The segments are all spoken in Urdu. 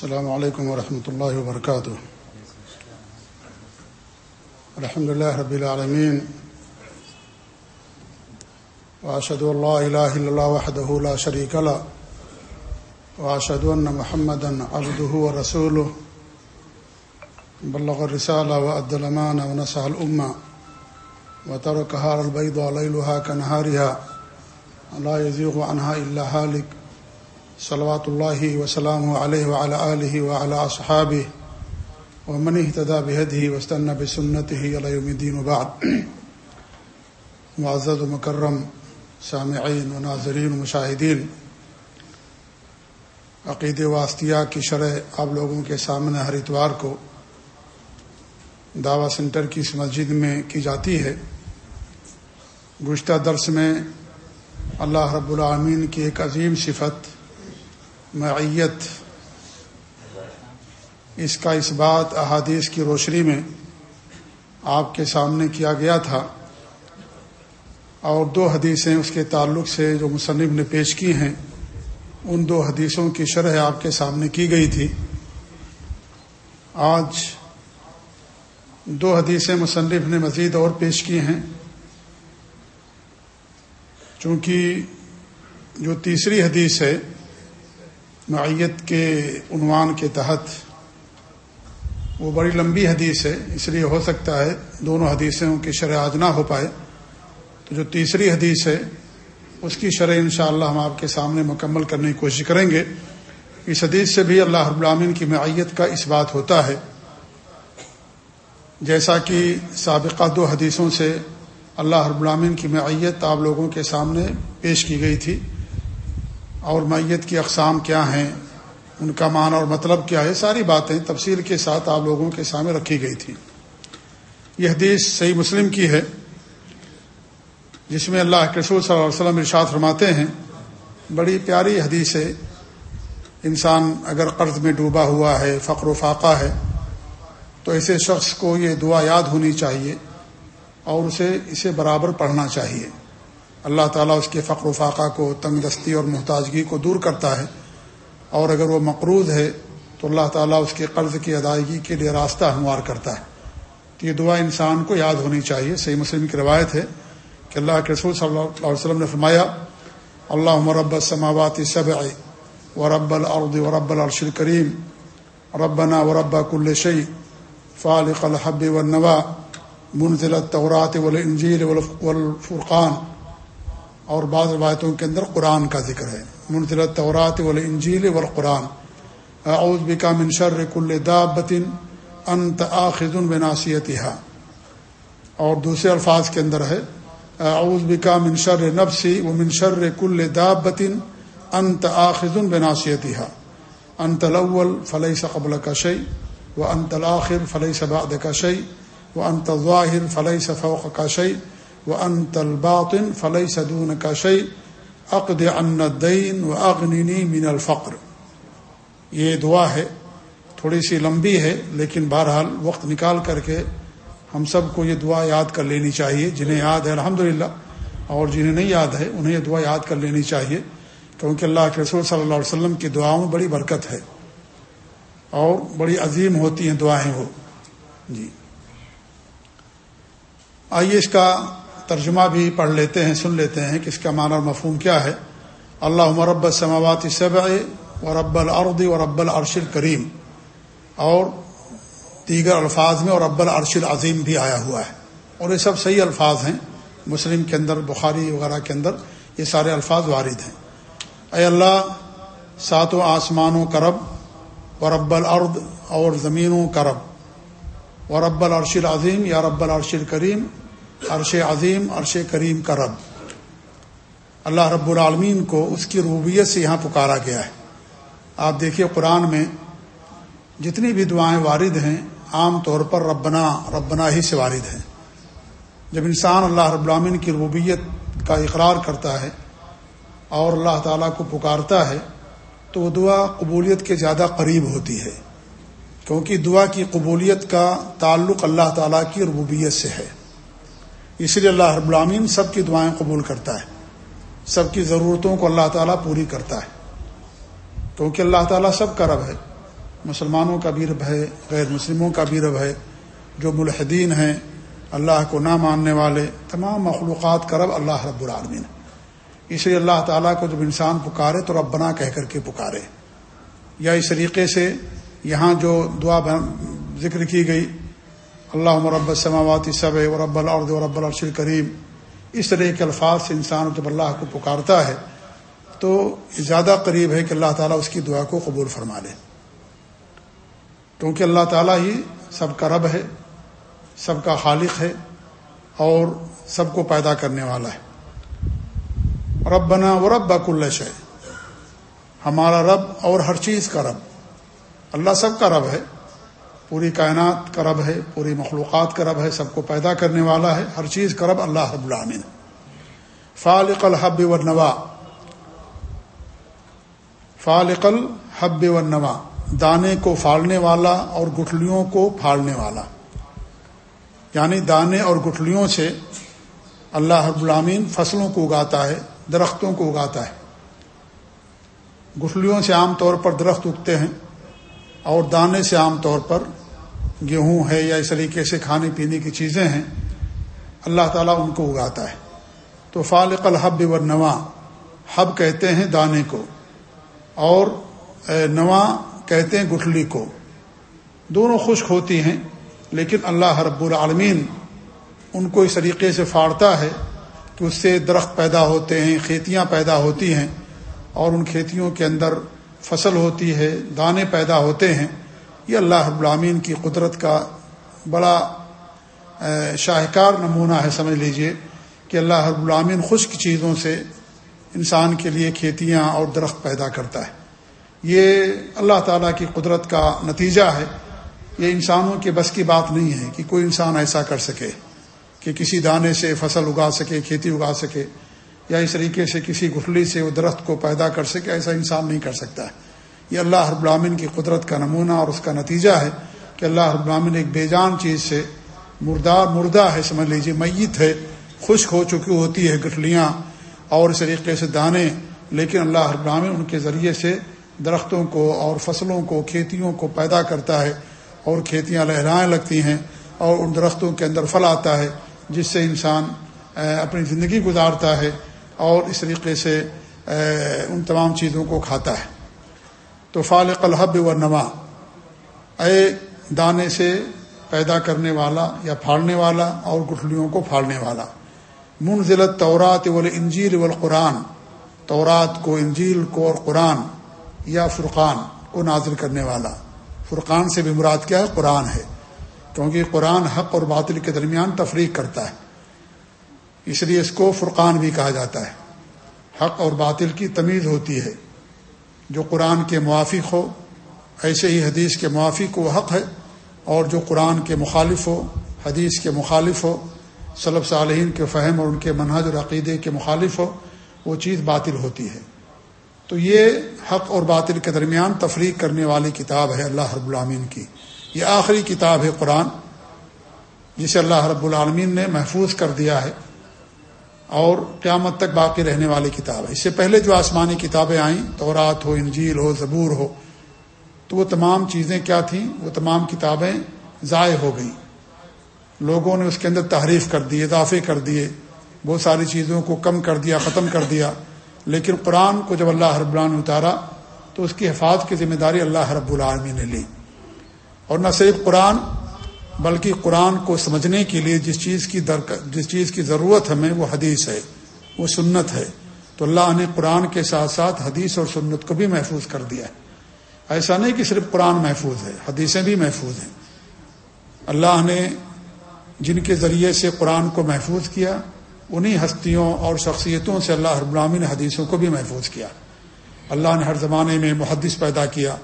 السلام علیکم ورحمۃ اللہ وبرکاتہ الحمد لله رب العالمين. واشهد ان لا اله الا الله وحده لا شريك له. واشهد ان محمدا عبده ورسوله. بلغ الرساله وادى الامانه ونصح الامه وتركها على البيضاء ليلها كنهارها. لا يزيغ عنها الا هالك. صلوات الله وسلامه عليه وعلى اله وعلى اصحابه ومن اهتدى بهديه واستنى بسنته الى يوم الدين وبعد معزز ومكرم سامعین و ناظرین و مشاہدین۔ عقید واسطیہ کی شرح آپ لوگوں کے سامنے ہر اتوار کو دعوی سینٹر کی اس مسجد میں کی جاتی ہے۔ گزشتہ درس میں اللہ رب العامین کی ایک عظیم صفت معیت اس کا اس بات احادیث کی روشنی میں آپ کے سامنے کیا گیا تھا اور دو حدیثیں اس کے تعلق سے جو مصنف نے پیش کی ہیں، ان دو حدیثوں کی شرح آپ کے سامنے کی گئی تھی۔ آج دو حدیثیں مصنف نے مزید اور پیش کی ہیں۔ چونکہ جو تیسری حدیث ہے معیت کے عنوان کے تحت وہ بڑی لمبی حدیث ہے، اس لیے ہو سکتا ہے دونوں حدیثوں کی شرح آج نہ ہو پائے۔ تو جو تیسری حدیث ہے، اس کی شرح انشاءاللہ ہم آپ کے سامنے مکمل کرنے کی کوشش کریں گے۔ اس حدیث سے بھی اللہ رب العامین کی معیت کا اس بات ہوتا ہے۔ جیسا کہ سابقہ دو حدیثوں سے اللہ رب العامین کی معیت آپ لوگوں کے سامنے پیش کی گئی تھی۔ اور میت کی اقسام کیا ہیں، ان کا معنی اور مطلب کیا ہے، ساری باتیں تفصیل کے ساتھ آپ لوگوں کے سامنے رکھی گئی تھی یہ حدیث صحیح مسلم کی ہے، جس میں اللہ کے رسول صلی اللہ علیہ وسلم ارشاد فرماتے ہیں، بڑی پیاری حدیث ہے۔ انسان اگر قرض میں ڈوبا ہوا ہے، فقر و فاقہ ہے، تو ایسے شخص کو یہ دعا یاد ہونی چاہیے اور اسے اسے برابر پڑھنا چاہیے۔ اللہ تعالیٰ اس کے فقر و فاقہ کو تنگ دستی اور محتاجگی کو دور کرتا ہے۔ اور اگر وہ مقروض ہے، تو اللہ تعالیٰ اس کے قرض کی ادائیگی کے لیے راستہ ہموار کرتا ہے۔ تو یہ دعا انسان کو یاد ہونی چاہیے۔ صحیح مسلم کی روایت ہے کہ اللہ کے رسول صلی اللہ علیہ وسلم نے فرمایا اللہ مرب سماوات سب و رب العد و رب العرش الکریم، ربنا و رب کل شعی فالق الحب والنوا منزل التورات والانجیل والفرقان۔ اور بعض روایتوں کے اندر قرآن کا ذکر ہے۔ منزل التورات والانجیل والقرآن۔ اعوذ بکا من شر کل دابت انت آخذ بناسیتها اور دوسرے الفاظ کے اندر ہے۔ اعوذ بکا من شر نفسی و من شر کل دابت انت آخذ بناسیتها انت الاول فلیس قبل کا شی و انت الاخر فلیس بعد کا شی و انت الظاہر فلیس فوق کا شی۔ و انت الباطن فلیس دون کا شی عقد ان و اغنینی من الفقر. یہ دعا ہے، تھوڑی سی لمبی ہے، لیکن بہرحال وقت نکال کر کے ہم سب کو یہ دعا یاد کر لینی چاہیے، جنہیں یاد ہے الحمد اور جنہیں نہیں یاد ہے، انہیں یہ دعا یاد کر لینی چاہیے، کیونکہ اللہ کے رسول صلی اللہ علیہ وسلم کی دعاؤں میں بڑی برکت ہے، اور بڑی عظیم ہوتی ہیں دعائیں وہ۔ جی۔ آئیے اس کا ترجمہ بھی پڑھ لیتے ہیں، سن لیتے ہیں کہ اس کا معنی اور مفہوم کیا ہے۔ اللہ مرب سماوات سبع و رب العرد و رب العرش الکریم۔ اور دیگر الفاظ میں اور رب العرش العظیم بھی آیا ہوا ہے۔ اور یہ سب صحیح الفاظ ہیں۔ مسلم کے اندر، بخاری وغیرہ کے اندر یہ سارے الفاظ وارد ہیں۔ اے اللہ، ساتوں آسمانوں کرب و رب العرد اور زمینوں کرب و رب العرش العظیم یا رب العرش الکریم۔ عرش عظیم، عرش کریم کا رب۔ اللہ رب العالمین کو اس کی ربوبیت سے یہاں پکارا گیا ہے۔ آپ دیکھیے قرآن میں جتنی بھی دعائیں وارد ہیں، عام طور پر ربنا ربنا ہی سے وارد ہیں۔ جب انسان اللہ رب العالمین کی ربوبیت کا اقرار کرتا ہے اور اللہ تعالیٰ کو پکارتا ہے، تو وہ دعا قبولیت کے زیادہ قریب ہوتی ہے۔ کیونکہ دعا کی قبولیت کا تعلق اللہ تعالیٰ کی ربوبیت سے ہے۔ اس لیے اللہ رب العامین سب کی دعائیں قبول کرتا ہے۔ سب کی ضرورتوں کو اللہ تعالیٰ پوری کرتا ہے۔ کیونکہ اللہ تعالیٰ سب کا رب ہے۔ مسلمانوں کا بھی رب ہے، غیر مسلموں کا بھی رب ہے۔ جو ملحدین ہیں، اللہ کو نہ ماننے والے، تمام مخلوقات کا رب اللہ رب العالمین اس لیے اللہ تعالیٰ کو جب انسان پکارے تو رب بنا کہہ کر کے پکارے۔ یا اس طریقے سے یہاں جو دعا ذکر کی گئی اللہ مرب سماواتی صب و رب العرد و رب کریم اس طرح کے الفاظ سے انسان جب اللہ کو پکارتا ہے، تو زیادہ قریب ہے کہ اللہ تعالیٰ اس کی دعا کو قبول فرما لے۔ کیونکہ اللہ تعالیٰ ہی سب کا رب ہے، سب کا خالق ہے اور سب کو پیدا کرنے والا ہے۔ رب بنا و رب بکلش ہمارا رب اور ہر چیز کا رب۔ اللہ سب کا رب ہے۔ پوری کائنات کا رب ہے، پوری مخلوقات کا رب ہے، سب کو پیدا کرنے والا ہے، ہر چیز کا رب اللہ رب العامن فالق الحب و نوا فالق الحب و نوا دانے کو پھاڑنے والا اور گٹھلیوں کو پھاڑنے والا۔ یعنی دانے اور گٹھلیوں سے اللہ رب العامین فصلوں کو اگاتا ہے، درختوں کو اگاتا ہے۔ گٹھلیوں سے عام طور پر درخت اگتے ہیں اور دانے سے عام طور پر گیہوں ہے یا اس طریقے سے کھانے پینے کی چیزیں ہیں، اللہ تعالیٰ ان کو اگاتا ہے۔ تو فالق الحب و حب کہتے ہیں دانے کو۔ اور نوا کہتے ہیں گٹھلی کو۔ دونوں خشک ہوتی ہیں، لیکن اللہ رب العالمین ان کو اس طریقے سے پھاڑتا ہے کہ اس سے درخت پیدا ہوتے ہیں، کھیتیاں پیدا ہوتی ہیں اور ان کھیتیوں کے اندر فصل ہوتی ہے، دانے پیدا ہوتے ہیں۔ یہ اللہ رب العامین کی قدرت کا بڑا شاہکار نمونہ ہے، سمجھ لیجیے کہ اللہ رب العامین خشک چیزوں سے انسان کے لیے کھیتیاں اور درخت پیدا کرتا ہے۔ یہ اللہ تعالیٰ کی قدرت کا نتیجہ ہے۔ یہ انسانوں کے بس کی بات نہیں ہے کہ کوئی انسان ایسا کر سکے کہ کسی دانے سے فصل اگا سکے، کھیتی اگا سکے یا اس طریقے سے کسی گٹھلی سے وہ درخت کو پیدا کر سکے، ایسا انسان نہیں کر سکتا۔ ہے یہ اللہ رب العامن کی قدرت کا نمونہ اور اس کا نتیجہ ہے کہ اللہ رب العامن ایک بے جان چیز سے مردار مردہ ہے، سمجھ لیجیے میت ہے، خشک ہو چکی ہوتی ہے گٹھلیاں اور اس طریقے سے دانے۔ لیکن اللہ رب العامن ان کے ذریعے سے درختوں کو اور فصلوں کو، کھیتیوں کو پیدا کرتا ہے اور کھیتیاں لہرائیں لگتی ہیں اور ان درختوں کے اندر پھل آتا ہے، جس سے انسان اپنی زندگی گزارتا ہے اور اس طریقے سے ان تمام چیزوں کو کھاتا ہے۔ تو فالق الحب و نما اے دانے سے پیدا کرنے والا یا پھاڑنے والا اور گٹھلیوں کو پھاڑنے والا۔ منزلت تورات ول انجیل و قرآن تورات کو انجیل کو اور قرآن یا فرقان کو نازل کرنے والا۔ فرقان سے بھی مراد کیا ہے؟ قرآن ہے، کیونکہ قرآن حق اور باطل کے درمیان تفریق کرتا ہے، اس لیے اس کو فرقان بھی کہا جاتا ہے۔ حق اور باطل کی تمیز ہوتی ہے۔ جو قرآن کے موافق ہو، ایسے ہی حدیث کے موافق وہ حق ہے، اور جو قرآن کے مخالف ہو، حدیث کے مخالف ہو صلب صالحین کے فہم اور ان کے منہج اور عقیدے کے مخالف ہو، وہ چیز باطل ہوتی ہے۔ تو یہ حق اور باطل کے درمیان تفریق کرنے والی کتاب ہے اللہ رب العامین کی۔ یہ آخری کتاب ہے قرآن، جسے اللہ رب العالمین نے محفوظ کر دیا ہے۔ اور قیامت تک باقی رہنے والی کتاب ہے۔ اس سے پہلے جو آسمانی کتابیں آئیں، تورات ہو، انجیل ہو، زبور ہو، تو وہ تمام چیزیں کیا تھیں؟ وہ تمام کتابیں ضائع ہو گئیں۔ لوگوں نے اس کے اندر تحریف کر دی، اضافے کر دیے، بہت ساری چیزوں کو کم کر دیا، ختم کر دیا۔ لیکن قرآن کو جب اللہ رب العالمین اتارا، تو اس کی حفاظت کی ذمہ داری اللہ رب العالمین نے لی۔ اور نہ صرف قرآن بلکہ قرآن کو سمجھنے کے لیے جس چیز کی در جس چیز کی ضرورت ہمیں وہ حدیث ہے، وہ سنت ہے۔ تو اللہ نے قرآن کے ساتھ ساتھ حدیث اور سنت کو بھی محفوظ کر دیا ہے۔ ایسا نہیں کہ صرف قرآن محفوظ ہے، حدیثیں بھی محفوظ ہیں۔ اللہ نے جن کے ذریعے سے قرآن کو محفوظ کیا، انہی ہستیوں اور شخصیتوں سے اللہ رب نے حدیثوں کو بھی محفوظ کیا۔ اللہ نے ہر زمانے میں محدث پیدا کیا،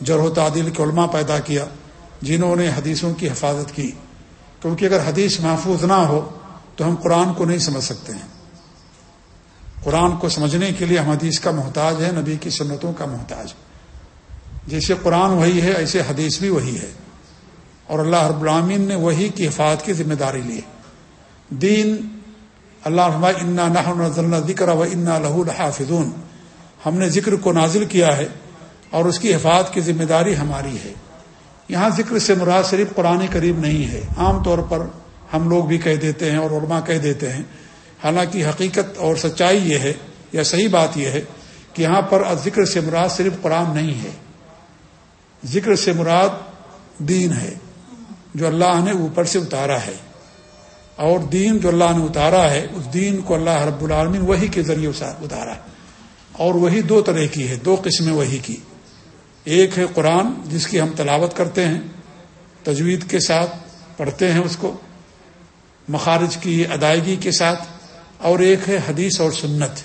جرح و تعدیل کے علماء پیدا کیا۔ جنہوں نے حدیثوں کی حفاظت کی۔ کیونکہ اگر حدیث محفوظ نہ ہو تو ہم قرآن کو نہیں سمجھ سکتے ہیں۔ قرآن کو سمجھنے کے لیے ہم حدیث کا محتاج ہے نبی کی سنتوں کا محتاج۔ جیسے قرآن وہی ہے، ایسے حدیث بھی وہی ہے۔ اور اللہ رب العامین نے وہی کی حفاظت کی ذمہ داری لی۔ دین، اللہ انا نہ ذکر و انا لہو الحافظون ہم نے ذکر کو نازل کیا ہے اور اس کی حفاظت کی ذمہ داری ہماری ہے۔ یہاں ذکر سے مراد صرف قرآن قریب نہیں ہے۔ عام طور پر ہم لوگ بھی کہہ دیتے ہیں اور علماء کہہ دیتے ہیں۔ حالانکہ حقیقت اور سچائی یہ ہے یا صحیح بات یہ ہے کہ یہاں پر ذکر سے مراد صرف قرآن نہیں ہے۔ ذکر سے مراد دین ہے جو اللہ نے اوپر سے اتارا ہے۔ اور دین جو اللہ نے اتارا ہے، اس دین کو اللہ رب العالمین وہی کے ذریعے اتارا ہے۔ اور وہی دو طرح کی ہے، دو قسمیں وہی کی۔ ایک ہے قرآن جس کی ہم تلاوت کرتے ہیں، تجوید کے ساتھ پڑھتے ہیں اس کو، مخارج کی ادائیگی کے ساتھ، اور ایک ہے حدیث اور سنت۔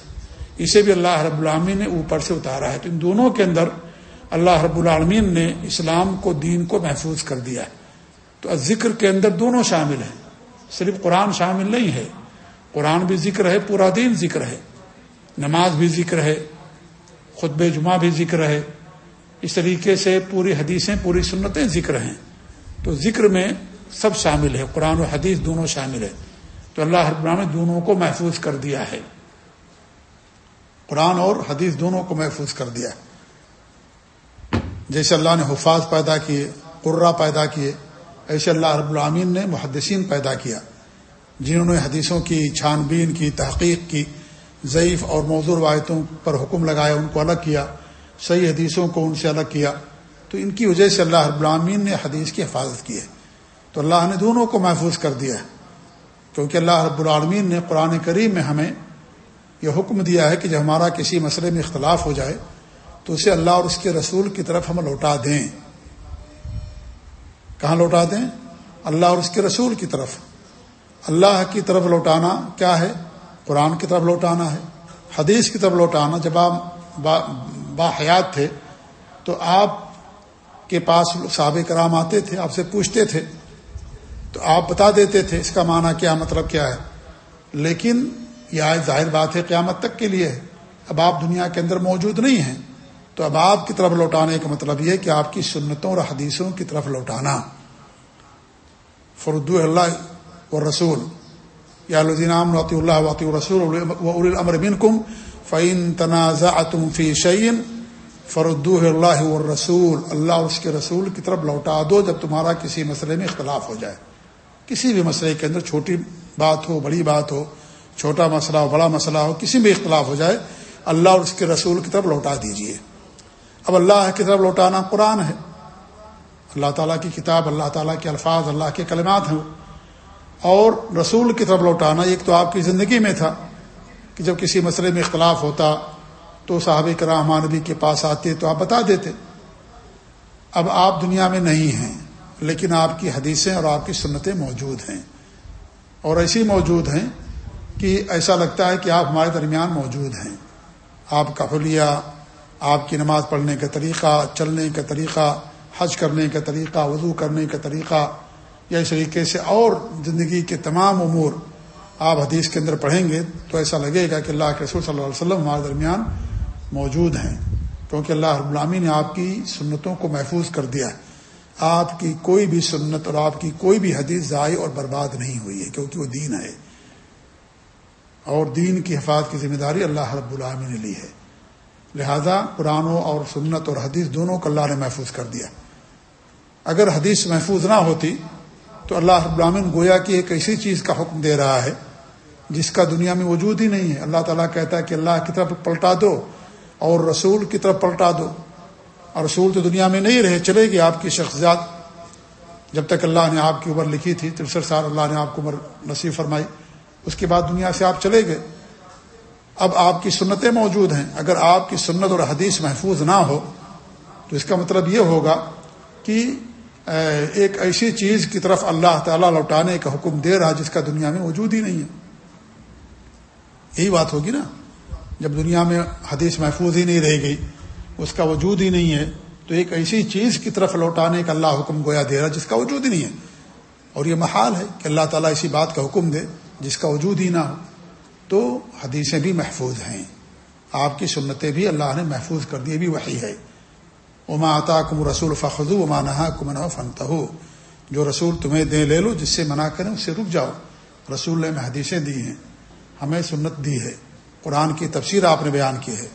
اسے بھی اللہ رب العالمین نے اوپر سے اتارا ہے۔ تو ان دونوں کے اندر اللہ رب العالمین نے اسلام کو، دین کو محفوظ کر دیا ہے۔ تو ذکر کے اندر دونوں شامل ہیں۔ صرف قرآن شامل نہیں ہے۔ قرآن بھی ذکر ہے، پورا دین ذکر ہے۔ نماز بھی ذکر ہے۔ خطب جمعہ بھی ذکر ہے۔ اس طریقے سے پوری حدیثیں، پوری سنتیں ذکر ہیں۔ تو ذکر میں سب شامل ہے۔ قرآن و حدیث دونوں شامل ہے تو اللہ حربرام نے دونوں کو محفوظ کر دیا ہے۔ قرآن اور حدیث دونوں کو محفوظ کر دیا ہے۔ جیسے اللہ نے حفاظ پیدا کیے، قرہ پیدا کیے، ایسے اللہ رب العامین نے محدثین پیدا کیا۔ جنہوں نے حدیثوں کی چھان بین کی، تحقیق کی، ضعیف اور موضوع روایتوں پر حکم لگایا، ان کو الگ کیا۔ صحیح حدیثوں کو ان سے الگ کیا۔ تو ان کی وجہ سے اللہ رب العامین نے حدیث کی حفاظت کی ہے۔ تو اللہ نے دونوں کو محفوظ کر دیا ہے۔ کیونکہ اللہ رب العالمین نے قرآن کریم میں ہمیں یہ حکم دیا ہے کہ جب ہمارا کسی مسئلے میں اختلاف ہو جائے، تو اسے اللہ اور اس کے رسول کی طرف ہم لوٹا دیں۔ کہاں لوٹا دیں؟ اللہ اور اس کے رسول کی طرف۔ اللہ کی طرف لوٹانا کیا ہے؟ قرآن کی طرف لوٹانا ہے۔ حدیث کی طرف لوٹانا۔ جب آپ با حیات تھے، تو آپ کے پاس صحاب کرام آتے تھے، آپ سے پوچھتے تھے، تو آپ بتا دیتے تھے اس کا معنی کیا مطلب کیا ہے۔ لیکن یہ آج ظاہر بات ہے، قیامت تک کے لیے اب آپ دنیا کے اندر موجود نہیں ہیں۔ تو اب آپ کی طرف لوٹانے کا مطلب یہ کہ آپ کی سنتوں اور حدیثوں کی طرف لوٹانا۔ فرد اللہ و رسول یا لذینام وطی اللہ وطی رسول و بن کم فعین تنازع تم فی شعین فرد اللہ رسول اللہ اس کے رسول کی طرف لوٹا دو جب تمہارا کسی مسئلے میں اختلاف ہو جائے۔ کسی بھی مسئلے کے اندر چھوٹی بات ہو، بڑی بات ہو، چھوٹا مسئلہ ہو، بڑا مسئلہ ہو، کسی بھی اختلاف ہو جائے، اللہ اور اس کے رسول کی طرف لوٹا دیجیے اب اللہ کی طرف لوٹانا قرآن ہے۔ اللہ تعالیٰ کی کتاب، اللہ تعالیٰ کے الفاظ، اللہ کے کلمات ہیں۔ اور رسول کی طرف لوٹانا ایک تو آپ کی زندگی میں تھا۔ کہ جب کسی مسئلے میں اختلاف ہوتا تو صحاب کرام مانوی کے پاس آتے تو آپ بتا دیتے۔ اب آپ دنیا میں نہیں ہیں، لیکن آپ کی حدیثیں اور آپ کی سنتیں موجود ہیں۔ اور ایسی موجود ہیں کہ ایسا لگتا ہے کہ آپ ہمارے درمیان موجود ہیں۔ آپ کا حلیہ، آپ کی نماز پڑھنے کا طریقہ، چلنے کا طریقہ، حج کرنے کا طریقہ، وضو کرنے کا طریقہ یا اس طریقے سے اور زندگی کے تمام امور آپ حدیث کے اندر پڑھیں گے تو ایسا لگے گا کہ اللہ کے رسول صلی اللہ علیہ وسلم ہمارے درمیان موجود ہیں، کیونکہ اللہ رب العامی نے آپ کی سنتوں کو محفوظ کر دیا ہے۔ آپ کی کوئی بھی سنت اور آپ کی کوئی بھی حدیث ضائع اور برباد نہیں ہوئی ہے، کیونکہ وہ دین ہے۔ اور دین کی حفاظت کی ذمہ داری اللہ رب العامی نے لی ہے۔ لہذا قرآن اور سنت اور حدیث دونوں کو اللہ نے محفوظ کر دیا۔ اگر حدیث محفوظ نہ ہوتی تو اللہ رب العامن گویا کی ایک ایسی چیز کا حکم دے رہا ہے جس کا دنیا میں وجود ہی نہیں ہے۔ اللہ تعالیٰ کہتا ہے کہ اللہ کی طرف پلٹا دو اور رسول کی طرف پلٹا دو۔ اور رسول تو دنیا میں نہیں رہے، چلے گی آپ کی شخصیات۔ جب تک اللہ نے آپ کی عمر لکھی تھی ترسٹھ سال اللہ نے آپ کو عمر نصیب فرمائی۔ اس کے بعد دنیا سے آپ چلے گئے۔ اب آپ کی سنتیں موجود ہیں۔ اگر آپ کی سنت اور حدیث محفوظ نہ ہو، تو اس کا مطلب یہ ہوگا کہ ایک ایسی چیز کی طرف اللہ تعالیٰ لوٹانے کا حکم دے رہا جس کا دنیا میں وجود ہی نہیں ہے۔ یہی بات ہوگی نا، جب دنیا میں حدیث محفوظ ہی نہیں رہ گئی، اس کا وجود ہی نہیں ہے، تو ایک ایسی چیز کی طرف لوٹانے کا اللہ حکم گویا دے رہا جس کا وجود ہی نہیں ہے۔ اور یہ محال ہے کہ اللہ تعالیٰ اسی بات کا حکم دے، جس کا وجود ہی نہ ہو، تو حدیثیں بھی محفوظ ہیں۔ آپ کی سنتیں بھی اللہ نے محفوظ کر دی بھی وہی ہے۔ اما عطا کم رسول فخو اما نہا کم نہ فنت ہو جو رسول تمہیں دے لے لو، جس سے منع کریں، اس سے رک جاؤ۔ رسول نے حدیثیں دی ہیں۔ ہمیں سنت دی ہے۔ قرآن کی تفسیر آپ نے بیان کی ہے۔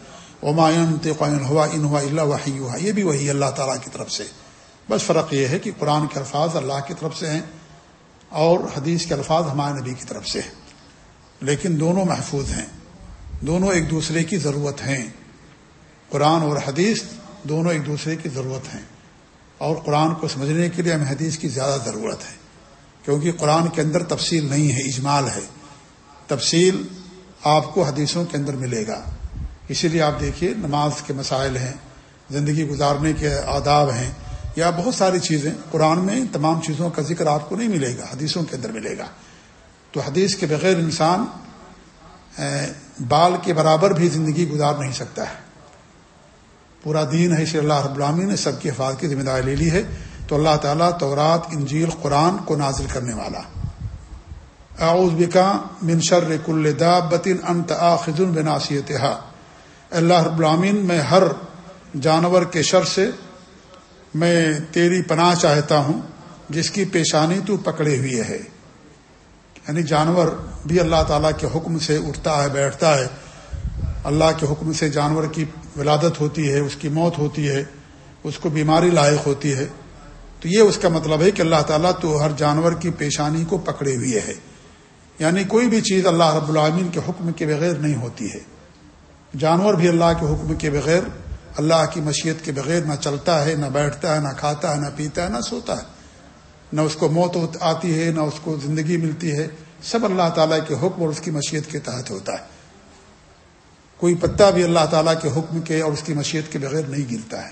عمایون قین ہوا ان ہوا اللہ وحی ہوا یہ بھی وہی اللہ تعالیٰ کی طرف سے۔ بس فرق یہ ہے کہ قرآن کے الفاظ اللہ کی طرف سے ہیں اور حدیث کے الفاظ ہمارے نبی کی طرف سے ہیں۔ لیکن دونوں محفوظ ہیں۔ دونوں ایک دوسرے کی ضرورت ہیں۔ قرآن اور حدیث دونوں ایک دوسرے کی ضرورت ہیں۔ اور قرآن کو سمجھنے کے لیے ہمیں حدیث کی زیادہ ضرورت ہے۔ کیونکہ قرآن کے اندر تفصیل نہیں ہے، اجمال ہے۔ تفصیل آپ کو حدیثوں کے اندر ملے گا۔ اسی لیے آپ دیکھیے نماز کے مسائل ہیں، زندگی گزارنے کے آداب ہیں، یا بہت ساری چیزیں قرآن میں تمام چیزوں کا ذکر آپ کو نہیں ملے گا، حدیثوں کے اندر ملے گا۔ تو حدیث کے بغیر انسان بال کے برابر بھی زندگی گزار نہیں سکتا ہے۔ پورا دین ہے اسے اللہ رب العامی نے سب کی حفاظت کی ذمہ داری لے لی ہے۔ تو اللہ تعالیٰ تورات، انجیل، قرآن کو نازل کرنے والا۔ اعوذ بکا من شر کل دابتن انت آخذ بناسیتہا اللہ رب العامین میں ہر جانور کے شر سے میں تیری پناہ چاہتا ہوں، جس کی پیشانی تو پکڑے ہوئے ہے۔ یعنی جانور بھی اللہ تعالیٰ کے حکم سے اٹھتا ہے، بیٹھتا ہے۔ اللہ کے حکم سے جانور کی ولادت ہوتی ہے، اس کی موت ہوتی ہے، اس کو بیماری لاحق ہوتی ہے۔ تو یہ اس کا مطلب ہے کہ اللہ تعالیٰ تو ہر جانور کی پیشانی کو پکڑے ہوئے ہے۔ یعنی کوئی بھی چیز اللہ رب العامین کے حکم کے بغیر نہیں ہوتی ہے۔ جانور بھی اللہ کے حکم کے بغیر، اللہ کی مشیت کے بغیر نہ چلتا ہے، نہ بیٹھتا ہے، نہ کھاتا ہے، نہ پیتا ہے، نہ سوتا ہے۔ نہ اس کو موت آتی ہے، نہ اس کو زندگی ملتی ہے۔ سب اللہ تعالیٰ کے حکم اور اس کی مشیت کے تحت ہوتا ہے۔ کوئی پتا بھی اللہ تعالیٰ کے حکم کے اور اس کی مشیت کے بغیر نہیں گرتا ہے۔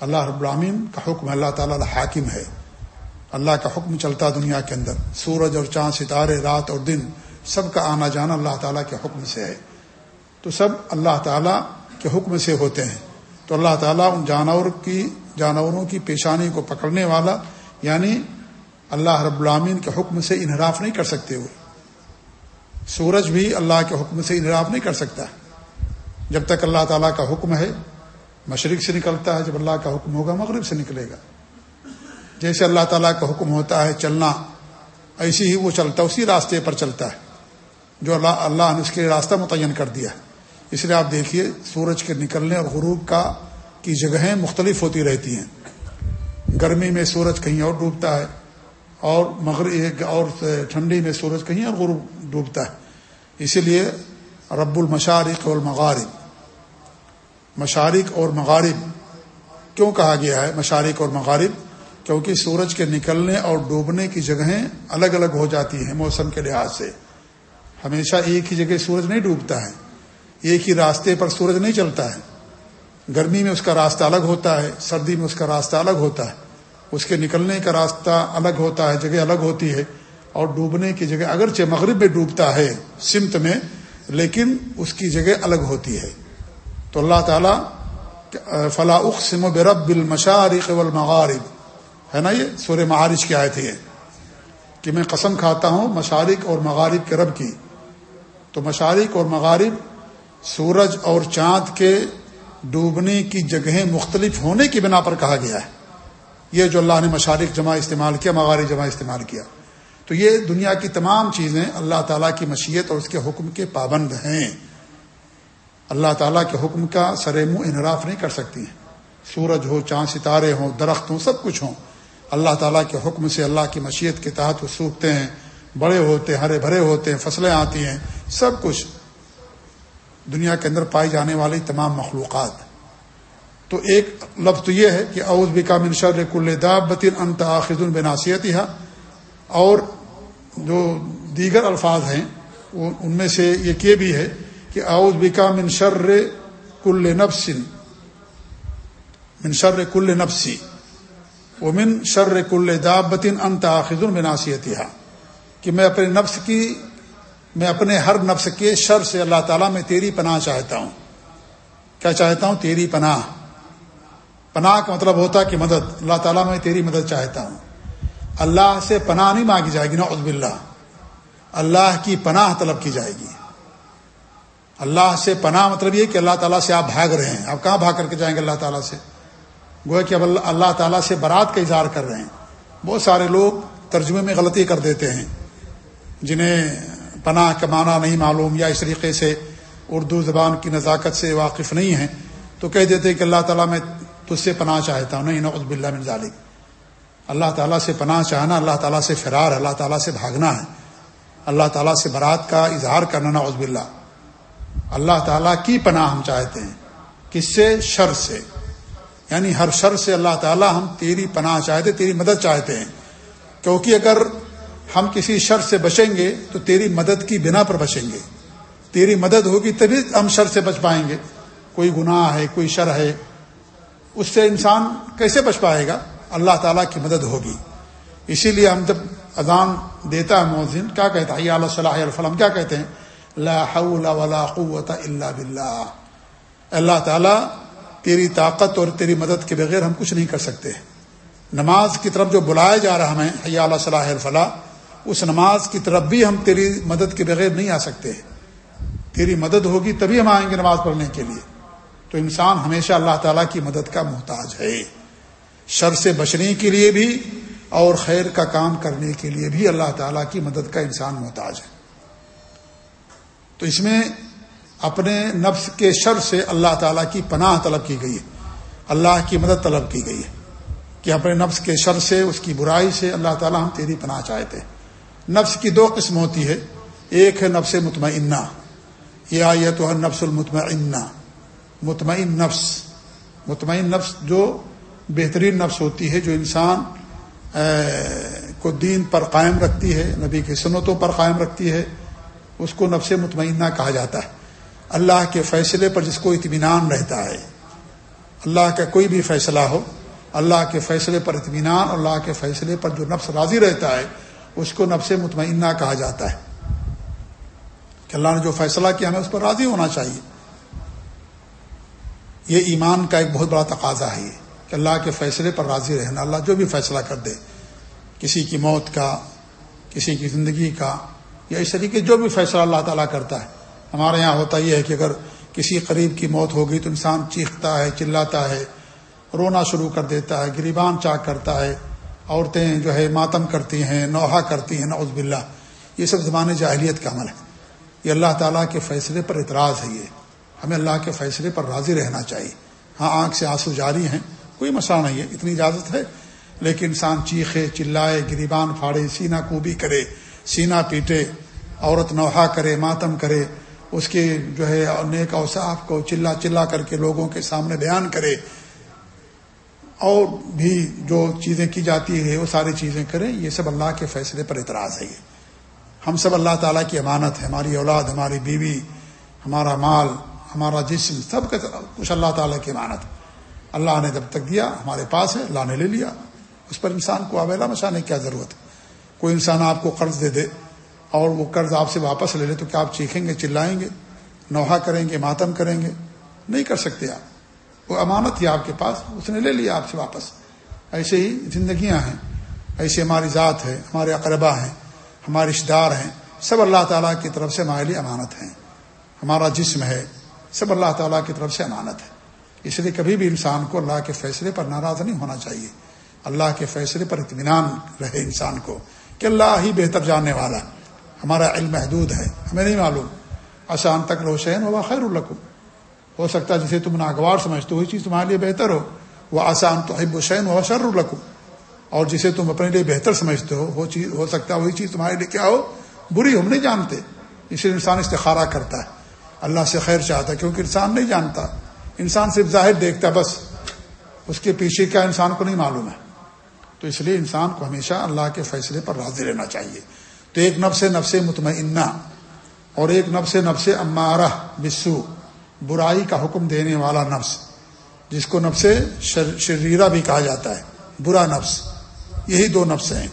اللہ رب العامین کا حکم اللہ تعالیٰ حاکم ہے۔ اللہ کا حکم چلتا دنیا کے اندر۔ سورج اور چاند، ستارے، رات اور دن، سب کا آنا جانا اللہ تعالیٰ کے حکم سے ہے۔ تو سب اللہ تعالیٰ کے حکم سے ہوتے ہیں۔ تو اللہ تعالیٰ ان جانور کی، جانوروں کی پیشانی کو پکڑنے والا یعنی اللہ رب العامین کے حکم سے انحراف نہیں کر سکتے وہ۔ سورج بھی اللہ کے حکم سے انحراف نہیں کر سکتا۔ جب تک اللہ تعالیٰ کا حکم ہے، مشرق سے نکلتا ہے، جب اللہ کا حکم ہوگا، مغرب سے نکلے گا۔ جیسے اللہ تعالیٰ کا حکم ہوتا ہے چلنا، ایسی ہی وہ چلتا، اسی راستے پر چلتا ہے، جو اللہ اللہ نے اس کے لیے راستہ متعین کر دیا ہے۔ اس لیے آپ دیکھیے، سورج کے نکلنے اور غروب کا، کی جگہیں مختلف ہوتی رہتی ہیں۔ گرمی میں سورج کہیں اور ڈوبتا ہے، اور مغرب اور ٹھنڈی میں سورج کہیں اور غروب ڈوبتا ہے۔ اسی لیے رب المشارق اور مغارب مشارق اور مغارب، کیوں کہا گیا ہے مشارق اور مغارب؟ کیونکہ سورج کے نکلنے اور ڈوبنے کی جگہیں الگ الگ ہو جاتی ہیں موسم کے لحاظ سے۔ ہمیشہ ایک ہی جگہ سورج نہیں ڈوبتا ہے۔ ایک ہی راستے پر سورج نہیں چلتا ہے۔ گرمی میں اس کا راستہ الگ ہوتا ہے، سردی میں اس کا راستہ الگ ہوتا ہے۔ اس کے نکلنے کا راستہ الگ ہوتا ہے، جگہ الگ ہوتی ہے۔ اور ڈوبنے کی جگہ اگرچہ مغرب میں ڈوبتا ہے، سمت میں، لیکن اس کی جگہ الگ ہوتی ہے۔ تو اللہ تعالیٰ فلاں اقسم و برب المشارق والمغارب۔ ہے نا یہ سور معارج کی آئے تھے کہ میں قسم کھاتا ہوں مشارق اور مغارب کے رب کی۔ تو مشارق اور مغارب سورج اور چاند کے ڈوبنے کی جگہیں مختلف ہونے کی بنا پر کہا گیا ہے۔ یہ جو اللہ نے مشارق جمع استعمال کیا، مغارب جمع استعمال کیا۔ تو یہ دنیا کی تمام چیزیں اللہ تعالیٰ کی مشیت اور اس کے حکم کے پابند ہیں۔ اللہ تعالیٰ کے حکم کا سر منہ انحراف نہیں کر سکتی ہیں۔ سورج ہو، چاند ستارے ہوں، درخت ہوں، سب کچھ ہوں۔ اللہ تعالیٰ کے حکم سے اللہ کی مشیت کے تحت وہ سوکھتے ہیں، بڑے ہوتے ہیں، ہرے بھرے ہوتے ہیں، فصلیں آتی ہیں۔ سب کچھ دنیا کے اندر پائی جانے والی تمام مخلوقات۔ تو ایک لفظ تو یہ ہے کہ اوز بکا من شر کل داب بطن انت آخذ بناسیتی اور جو دیگر الفاظ ہیں ان میں سے ایک یہ بھی ہے کہ اوز بکا من شر کل نفسن من شر کل نفسی۔ وہ من شر کل داب بطن انت آخذ بناسیتی کہ میں اپنے نفس کی، میں اپنے ہر نفس کے شر سے اللہ تعالیٰ میں تیری پناہ چاہتا ہوں۔ کیا چاہتا ہوں؟ تیری پناہ۔ پناہ کا مطلب ہوتا ہے کہ مدد۔ اللہ تعالیٰ میں تیری مدد چاہتا ہوں۔ اللہ سے پناہ نہیں مانگی جائے گی نا عزب اللہ اللہ کی پناہ طلب کی جائے گی۔ اللہ سے پناہ مطلب یہ کہ اللہ تعالیٰ سے آپ بھاگ رہے ہیں۔ آپ کہاں بھاگ کر کے جائیں گے اللہ تعالیٰ سے؟ گویا کہ اب اللہ تعالیٰ سے برات کا اظہار کر رہے ہیں۔ بہت سارے لوگ ترجمے میں غلطی کر دیتے ہیں۔ جنہیں پناہ کا معنی نہیں معلوم یا اس طریقے سے اردو زبان کی نزاکت سے واقف نہیں ہیں، تو کہہ دیتے کہ اللہ تعالیٰ میں تجھ سے پناہ چاہتا ہوں۔ نہیں، نعوذ باللہ من ذالک۔ اللہ تعالیٰ سے پناہ چاہنا، اللہ تعالیٰ سے فرار، اللہ تعالیٰ سے بھاگنا ہے۔ اللہ تعالیٰ سے برات کا اظہار کرنا، نعوذ باللہ۔ اللہ تعالیٰ کی پناہ ہم چاہتے ہیں، کس سے؟ شر سے۔ یعنی ہر شر سے اللہ تعالیٰ ہم تیری پناہ چاہتے، تیری مدد چاہتے ہیں۔ کیونکہ اگر ہم کسی شر سے بچیں گے تو تیری مدد کی بنا پر بچیں گے۔ تیری مدد ہوگی تبھی ہم شر سے بچ پائیں گے۔ کوئی گناہ ہے، کوئی شر ہے، اس سے انسان کیسے بچ پائے گا؟ اللہ تعالیٰ کی مدد ہوگی۔ اسی لیے ہم جب اذان دیتا ہے مؤذن، کیا کہتا ہے؟ اللہ صلاح الفلم کیا کہتے ہیں؟ لا حول ولا قوت الا باللہ۔ اللہ تعالیٰ تیری طاقت اور تیری مدد کے بغیر ہم کچھ نہیں کر سکتے۔ نماز کی طرف جو بلایا جا رہا ہمیں حیا اللہ صلاح الفلاح، اس نماز کی طرف بھی ہم تیری مدد کے بغیر نہیں آ سکتے۔ تیری مدد ہوگی تبھی ہم آئیں گے نماز پڑھنے کے لیے۔ تو انسان ہمیشہ اللہ تعالیٰ کی مدد کا محتاج ہے۔ شر سے بچنے کے لیے بھی اور خیر کا کام کرنے کے لیے بھی اللہ تعالیٰ کی مدد کا انسان محتاج ہے۔ تو اس میں اپنے نفس کے شر سے اللہ تعالیٰ کی پناہ طلب کی گئی ہے۔ اللہ کی مدد طلب کی گئی ہے کہ اپنے نفس کے شر سے، اس کی برائی سے اللہ تعالیٰ ہم تیری پناہ چاہتے ہیں۔ نفس کی دو قسم ہوتی ہے۔ ایک ہے نفس مطمئنہ۔ یا یہ تو ہے نفس المطمئنہ۔ مطمئن نفس۔ مطمئن نفس جو بہترین نفس ہوتی ہے، جو انسان کو دین پر قائم رکھتی ہے، نبی کی سنتوں پر قائم رکھتی ہے، اس کو نفس مطمئنہ کہا جاتا ہے۔ اللہ کے فیصلے پر جس کو اطمینان رہتا ہے، اللہ کا کوئی بھی فیصلہ ہو، اللہ کے فیصلے پر اطمینان اللہ کے فیصلے پر جو نفس راضی رہتا ہے، اس کو نفس مطمئنہ کہا جاتا ہے۔ کہ اللہ نے جو فیصلہ کیا ہمیں اس پر راضی ہونا چاہیے۔ یہ ایمان کا ایک بہت بڑا تقاضا ہے یہ، کہ اللہ کے فیصلے پر راضی رہنا، اللہ جو بھی فیصلہ کر دے، کسی کی موت کا، کسی کی زندگی کا، یا اس طریقے جو بھی فیصلہ اللہ تعالیٰ کرتا ہے۔ ہمارے یہاں ہوتا یہ ہے کہ اگر کسی قریب کی موت ہو گئی تو انسان چیختا ہے، چلاتا ہے، رونا شروع کر دیتا ہے، گریبان چاک کرتا ہے۔ عورتیں جو ہے ماتم کرتی ہیں، نوحہ کرتی ہیں، نعوذ باللہ۔ یہ سب زبان جاہلیت کا عمل ہے۔ یہ اللہ تعالیٰ کے فیصلے پر اعتراض ہے یہ۔ ہمیں اللہ کے فیصلے پر راضی رہنا چاہیے۔ ہاں آنکھ سے آنسو جاری ہیں، کوئی مسئلہ نہیں ہے۔ اتنی اجازت ہے۔ لیکن انسان چیخے، چلائے، گریبان پھاڑے سینا کوبی کرے سینا پیٹے، عورت نوحہ کرے، ماتم کرے۔ اس کے جو ہے نیک اوصاف کو چلا چلا کر کے لوگوں کے سامنے بیان کرے اور بھی جو چیزیں کی جاتی ہے وہ ساری چیزیں کریں، یہ سب اللہ کے فیصلے پر اعتراض ہے یہ۔ ہم سب اللہ تعالیٰ کی امانت ہے، ہماری اولاد، ہماری بیوی، ہمارا مال، ہمارا جسم، سب کا کچھ اللہ تعالیٰ کی امانت۔ ہے اللہ نے جب تک دیا، ہمارے پاس ہے، اللہ نے لے لیا۔ اس پر انسان کو اویلا مچانے کی کیا ضرورت ہے؟ کوئی انسان آپ کو قرض دے دے اور وہ قرض آپ سے واپس لے لے تو کیا آپ چیخیں گے، چلائیں گے، نوحہ کریں گے، ماتم کریں گے؟ نہیں کر سکتے آپ۔ وہ امانت تھی آپ کے پاس، اس نے لے لیا آپ سے واپس۔ ایسے ہی زندگیاں ہیں۔ ایسے ہماری ذات ہے، ہمارے اقربا ہیں، ہمارے رشتے دار ہیں۔ سب اللہ تعالیٰ کی طرف سے ہمارے لیے امانت ہیں۔ ہمارا جسم ہے، سب اللہ تعالیٰ کی طرف سے امانت ہے۔ اس لیے کبھی بھی انسان کو اللہ کے فیصلے پر ناراض نہیں ہونا چاہیے۔ اللہ کے فیصلے پر اطمینان رہے انسان کو کہ اللہ ہی بہتر جاننے والا ہمارا علم محدود ہے۔ ہمیں نہیں معلوم۔ آسان تک روشین ہوا خیر الرقم ہو سکتا ہے جسے تم ناگوار سمجھتے ہو وہی چیز تمہارے لیے بہتر ہو۔ وہ آسان تو حب حسین ہوا شر الرقم اور جسے تم اپنے لیے بہتر سمجھتے ہو، وہ چیز ہو سکتا ہے وہی چیز تمہارے لیے کیا ہو؟ بری ہم نہیں جانتے۔ اس لیے انسان استخارہ کرتا ہے۔ اللہ سے خیر چاہتا ہے کیونکہ انسان نہیں جانتا۔ انسان صرف ظاہر دیکھتا بس۔ اس کے پیچھے کیا انسان کو نہیں معلوم ہے؟ تو اس لیے انسان کو ہمیشہ اللہ کے فیصلے پر راضی رہنا چاہیے۔ تو ایک نفس نفس مطمئنہ اور ایک نفس نفس امارہ بسو، برائی کا حکم دینے والا نفس، جس کو نفس شریرہ بھی کہا جاتا ہے، برا نفس۔ یہی دو نفس ہیں۔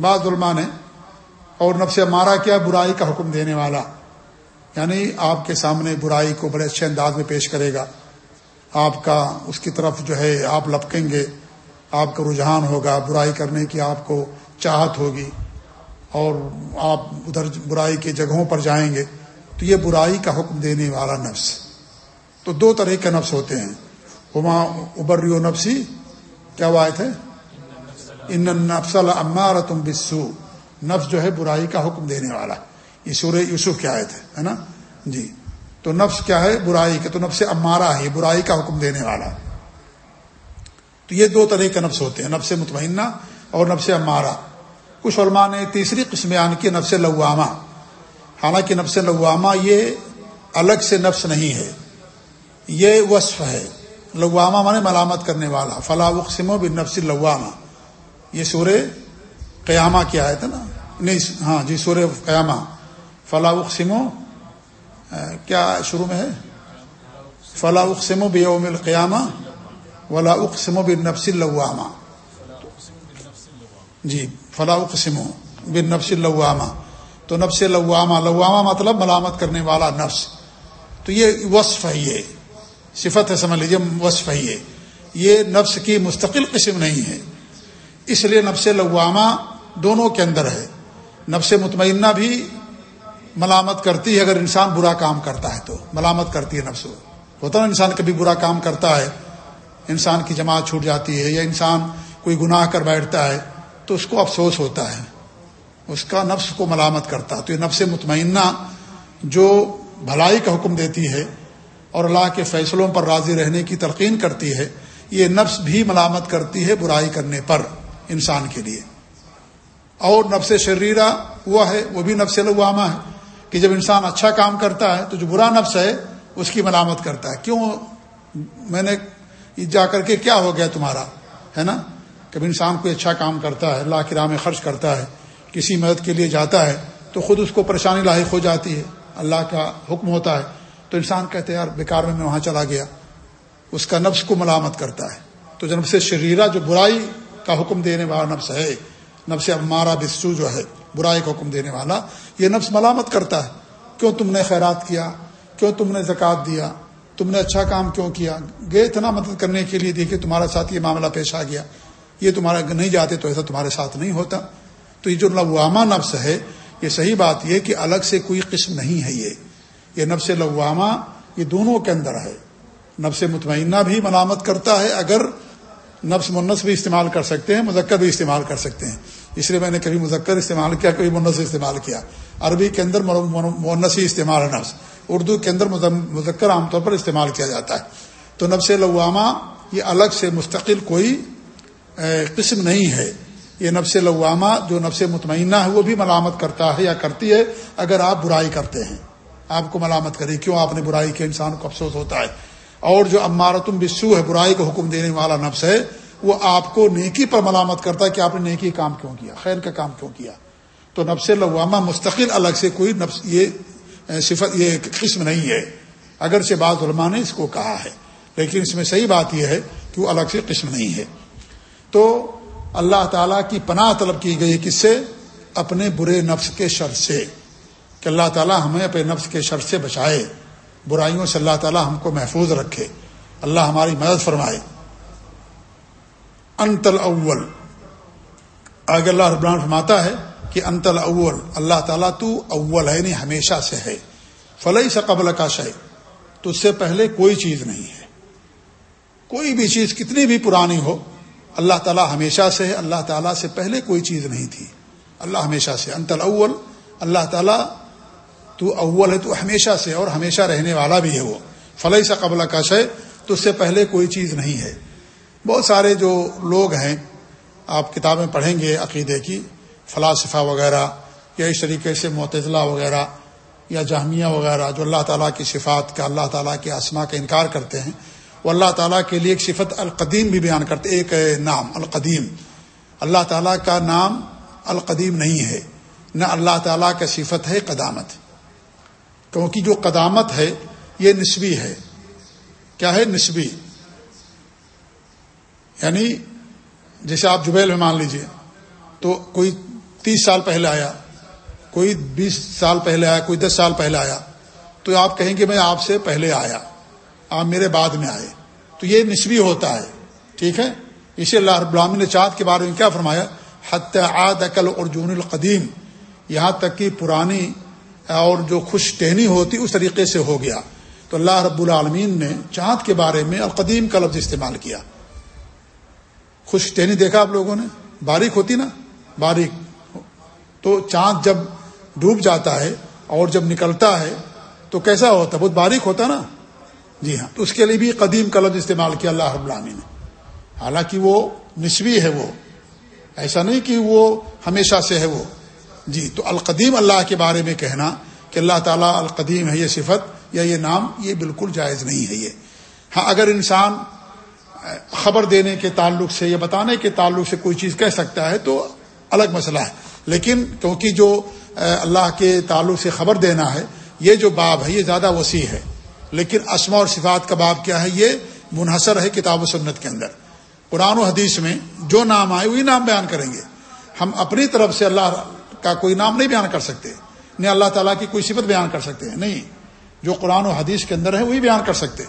بعض علماء نے، اور نفس امارہ کیا؟ برائی کا حکم دینے والا۔ یعنی آپ کے سامنے برائی کو بڑے اچھے انداز میں پیش کرے گا۔ آپ کا، اس کی طرف جو ہے، آپ لپکیں گے۔ آپ کا رجحان ہوگا، برائی کرنے کی آپ کو چاہت ہوگی۔ اور آپ ادھر برائی کی جگہوں پر جائیں گے، تو یہ برائی کا حکم دینے والا نفس۔ تو دو طرح کے نفس ہوتے ہیں۔ ہما ابریو نفسی، کیا وایت ہے؟ ان نفس المار تم بسو نفس جو ہے برائی کا حکم دینے والا۔ یہ سورہ یوسف کی آیت ہے نا؟ جی۔ تو نفس کیا ہے؟ برائی کا تو نفس امارہ ہے، برائی کا حکم دینے والا۔ تو یہ دو طرح کے نفس ہوتے ہیں، نفس مطمئنہ اور نفس امارہ۔ کچھ علماء نے تیسری قسم یعنی آن کی نفس لوامہ، حالانکہ نفس لوامہ یہ الگ سے نفس نہیں ہے، یہ وصف ہے۔ لوامہ مانے ملامت کرنے والا۔ فلاں وقسم و نفس لوامہ یہ سورہ قیامہ کی آیت ہے نا؟ نہیں ہاں جی سورہ قیامہ۔ فلاں وقسم کیا شروع میں ہے؟ فلاں وقسم و بیوم القیامہ، ولا اقسم و بن نفس جی فلاں قسم بن نفس لوامہ تو نفس لوامہ لوامہ مطلب ملامت کرنے والا نفس۔ تو یہ وصف ہے، یہ صفت ہے، سمجھ لیجیے وصف ہے یہ۔ یہ نفس کی مستقل قسم نہیں ہے۔ اس لیے نفس لوامہ دونوں کے اندر ہے۔ نفس مطمئنہ بھی ملامت کرتی ہے، اگر انسان برا کام کرتا ہے تو۔ ملامت کرتی ہے نفس ہوتا نا، انسان کبھی برا کام کرتا ہے، انسان کی جماعت چھوٹ جاتی ہے یا انسان کوئی گناہ کر بیٹھتا ہے۔ تو اس کو افسوس ہوتا ہے۔ اس کا نفس کو ملامت کرتا تو یہ نفس مطمئنہ جو بھلائی کا حکم دیتی ہے اور اللہ کے فیصلوں پر راضی رہنے کی تلقین کرتی ہے، یہ نفس بھی ملامت کرتی ہے برائی کرنے پر انسان کے لیے۔ اور نفس شریرہ وہ ہے، وہ بھی نفس لوامہ ہے۔ کہ جب انسان اچھا کام کرتا ہے تو جو برا نفس ہے، اس کی ملامت کرتا ہے۔ کیوں؟ میں نے جا کر کے کیا ہو گیا تمہارا؟ ہے نا؟ کبھی انسان کوئی اچھا کام کرتا ہے، اللہ کی راہ میں خرچ کرتا ہے، کسی مدد کے لیے جاتا ہے، تو خود اس کو پریشانی لاحق ہو جاتی ہے۔ اللہ کا حکم ہوتا ہے۔ تو انسان کہتے یار، بیکار میں میں وہاں چلا گیا۔ اس کا نفس کو ملامت کرتا ہے۔ تو جب سے شریرہ، جو برائی کا حکم دینے والا نفس ہے، نفس امارا بسو جو ہے، برائی کا حکم دینے والا، یہ نفس ملامت کرتا ہے۔ کیوں تم نے خیرات کیا؟ کیوں تم نے زکوٰۃ دیا؟ تم نے اچھا کام کیوں کیا؟ گئے اتنا مدد کرنے کے لیے دیکھیے تمہارا ساتھ یہ معاملہ پیش آ گیا۔ یہ تمہارا نہیں جاتے تو ایسا تمہارے ساتھ نہیں ہوتا۔ تو یہ جو لوامہ نفس ہے، یہ صحیح بات یہ کہ الگ سے کوئی قسم نہیں ہے یہ۔ یہ نفس لوامہ یہ دونوں کے اندر ہے۔ نفس مطمئنہ بھی ملامت کرتا ہے، اگر نفس منس بھی استعمال کر سکتے ہیں، مذکر بھی استعمال کر سکتے ہیں۔ اس لیے میں نے کبھی مذکر استعمال کیا، کبھی منس استعمال کیا۔ عربی کے اندر مونس ہی استعمال ہے نفس۔ اردو کے اندر مذکر عام طور پر استعمال کیا جاتا ہے۔ تو نفس لوامہ یہ الگ سے مستقل کوئی قسم نہیں ہے۔ یہ نفس لوامہ جو نفس مطمئنہ ہے، وہ بھی ملامت کرتا ہے یا کرتی ہے اگر آپ برائی کرتے ہیں۔ آپ کو ملامت کرے، کیوں آپ نے برائی کے انسان کو افسوس ہوتا ہے؟ اور جو امارتم بسو ہے، برائی کو حکم دینے والا نفس ہے، وہ آپ کو نیکی پر ملامت کرتا ہے کہ آپ نے نیکی کام کیوں کیا، خیر کا کام کیوں کیا۔ تو نفس لوامہ مستقل الگ سے کوئی نفس، یہ صفت، یہ قسم نہیں ہے۔ اگر سے بعض علماء نے اس کو کہا ہے، لیکن اس میں صحیح بات یہ ہے کہ وہ الگ سے قسم نہیں ہے۔ تو اللہ تعالیٰ کی پناہ طلب کی گئی کس سے؟ اپنے برے نفس کے شر سے۔ کہ اللہ تعالیٰ ہمیں اپنے نفس کے شر سے بچائے۔ برائیوں سے اللہ تعالیٰ ہم کو محفوظ رکھے۔ اللہ ہماری مدد فرمائے۔ انتل اول آگے اللہ ربان فرماتا ہے کہ انتل اول اللہ تعالیٰ تو اول ہے نہیں ہمیشہ سے ہے۔ فلئی سے قبل کا شے تو اس سے پہلے کوئی چیز نہیں ہے۔ کوئی بھی چیز کتنی بھی پرانی ہو اللہ تعالیٰ ہمیشہ سے ہے، اللہ تعالیٰ سے پہلے کوئی چیز نہیں تھی۔ اللہ ہمیشہ سے انتل اول اللہ تعالیٰ تو اول ہے، تو ہمیشہ سے اور ہمیشہ رہنے والا بھی ہے وہ۔ فلحی سا قبل کا شے تو اس سے پہلے کوئی چیز نہیں ہے۔ بہت سارے جو لوگ ہیں، آپ کتابیں پڑھیں گے عقیدے کی، فلاسفہ وغیرہ، یا اس طریقے سے معتضلہ وغیرہ، یا جامعہ وغیرہ، جو اللہ تعالیٰ کی صفات کا، اللہ تعالیٰ کے اسما کا انکار کرتے ہیں وہ اللہ تعالیٰ کے لیے ایک صفت القدیم بھی بیان کرتے ایک نام، القدیم۔ اللہ تعالیٰ کا نام القدیم نہیں ہے، نہ اللہ تعالیٰ کا صفت ہے قدامت۔ کیونکہ جو قدامت ہے، یہ نسبی ہے۔ کیا ہے نسبی؟ یعنی جیسے آپ جبیل میں مان لیجیے، تو کوئی تیس سال پہلے آیا، کوئی بیس سال پہلے آیا، کوئی دس سال پہلے آیا، تو آپ کہیں گے میں آپ سے پہلے آیا۔ آپ میرے بعد میں آئے۔ تو یہ نسبی ہوتا ہے۔ ٹھیک ہے؟ اسی اللہ رب العالمین نے چاند کے بارے میں کیا فرمایا؟ حت عاد عقل اور جون القدیم۔ یہاں تک کہ پرانی اور جو خوش ٹہنی ہوتی اس طریقے سے ہو گیا۔ تو اللہ رب العالمین نے چاند کے بارے میں القدیم کا لفظ استعمال کیا۔ خوش ٹہنی دیکھا آپ لوگوں نے؟ باریک ہوتی نا؟ باریک۔ تو چاند جب ڈوب جاتا ہے اور جب نکلتا ہے تو کیسا ہوتا؟ بہت باریک ہوتا نا؟ جی ہاں۔ تو اس کے لیے بھی قدیم کا لفظ استعمال کیا اللہ رب العالمین نے۔ حالانکہ وہ نسبی ہے وہ۔ ایسا نہیں کہ وہ ہمیشہ سے ہے وہ۔ جی تو القدیم اللہ کے بارے میں کہنا کہ اللہ تعالیٰ القدیم ہے یہ صفت یا یہ نام، یہ بالکل جائز نہیں ہے یہ۔ ہاں اگر انسان خبر دینے کے تعلق سے یا بتانے کے تعلق سے کوئی چیز کہہ سکتا ہے تو الگ مسئلہ ہے۔ لیکن کیونکہ جو اللہ کے تعلق سے خبر دینا ہے، یہ جو باب ہے، یہ زیادہ وسیع ہے۔ لیکن اسما اور صفات کا باب کیا ہے؟ یہ منحصر ہے کتاب و سنت کے اندر۔ قرآن و حدیث میں جو نام آئے، وہی نام بیان کریں گے۔ ہم اپنی طرف سے اللہ کا کوئی نام نہیں بیان کر سکتے، نہ اللہ تعالیٰ کی کوئی صفت بیان کر سکتے ہیں، نہیں۔ جو قرآن و حدیث کے اندر ہے، وہی بیان کر سکتے۔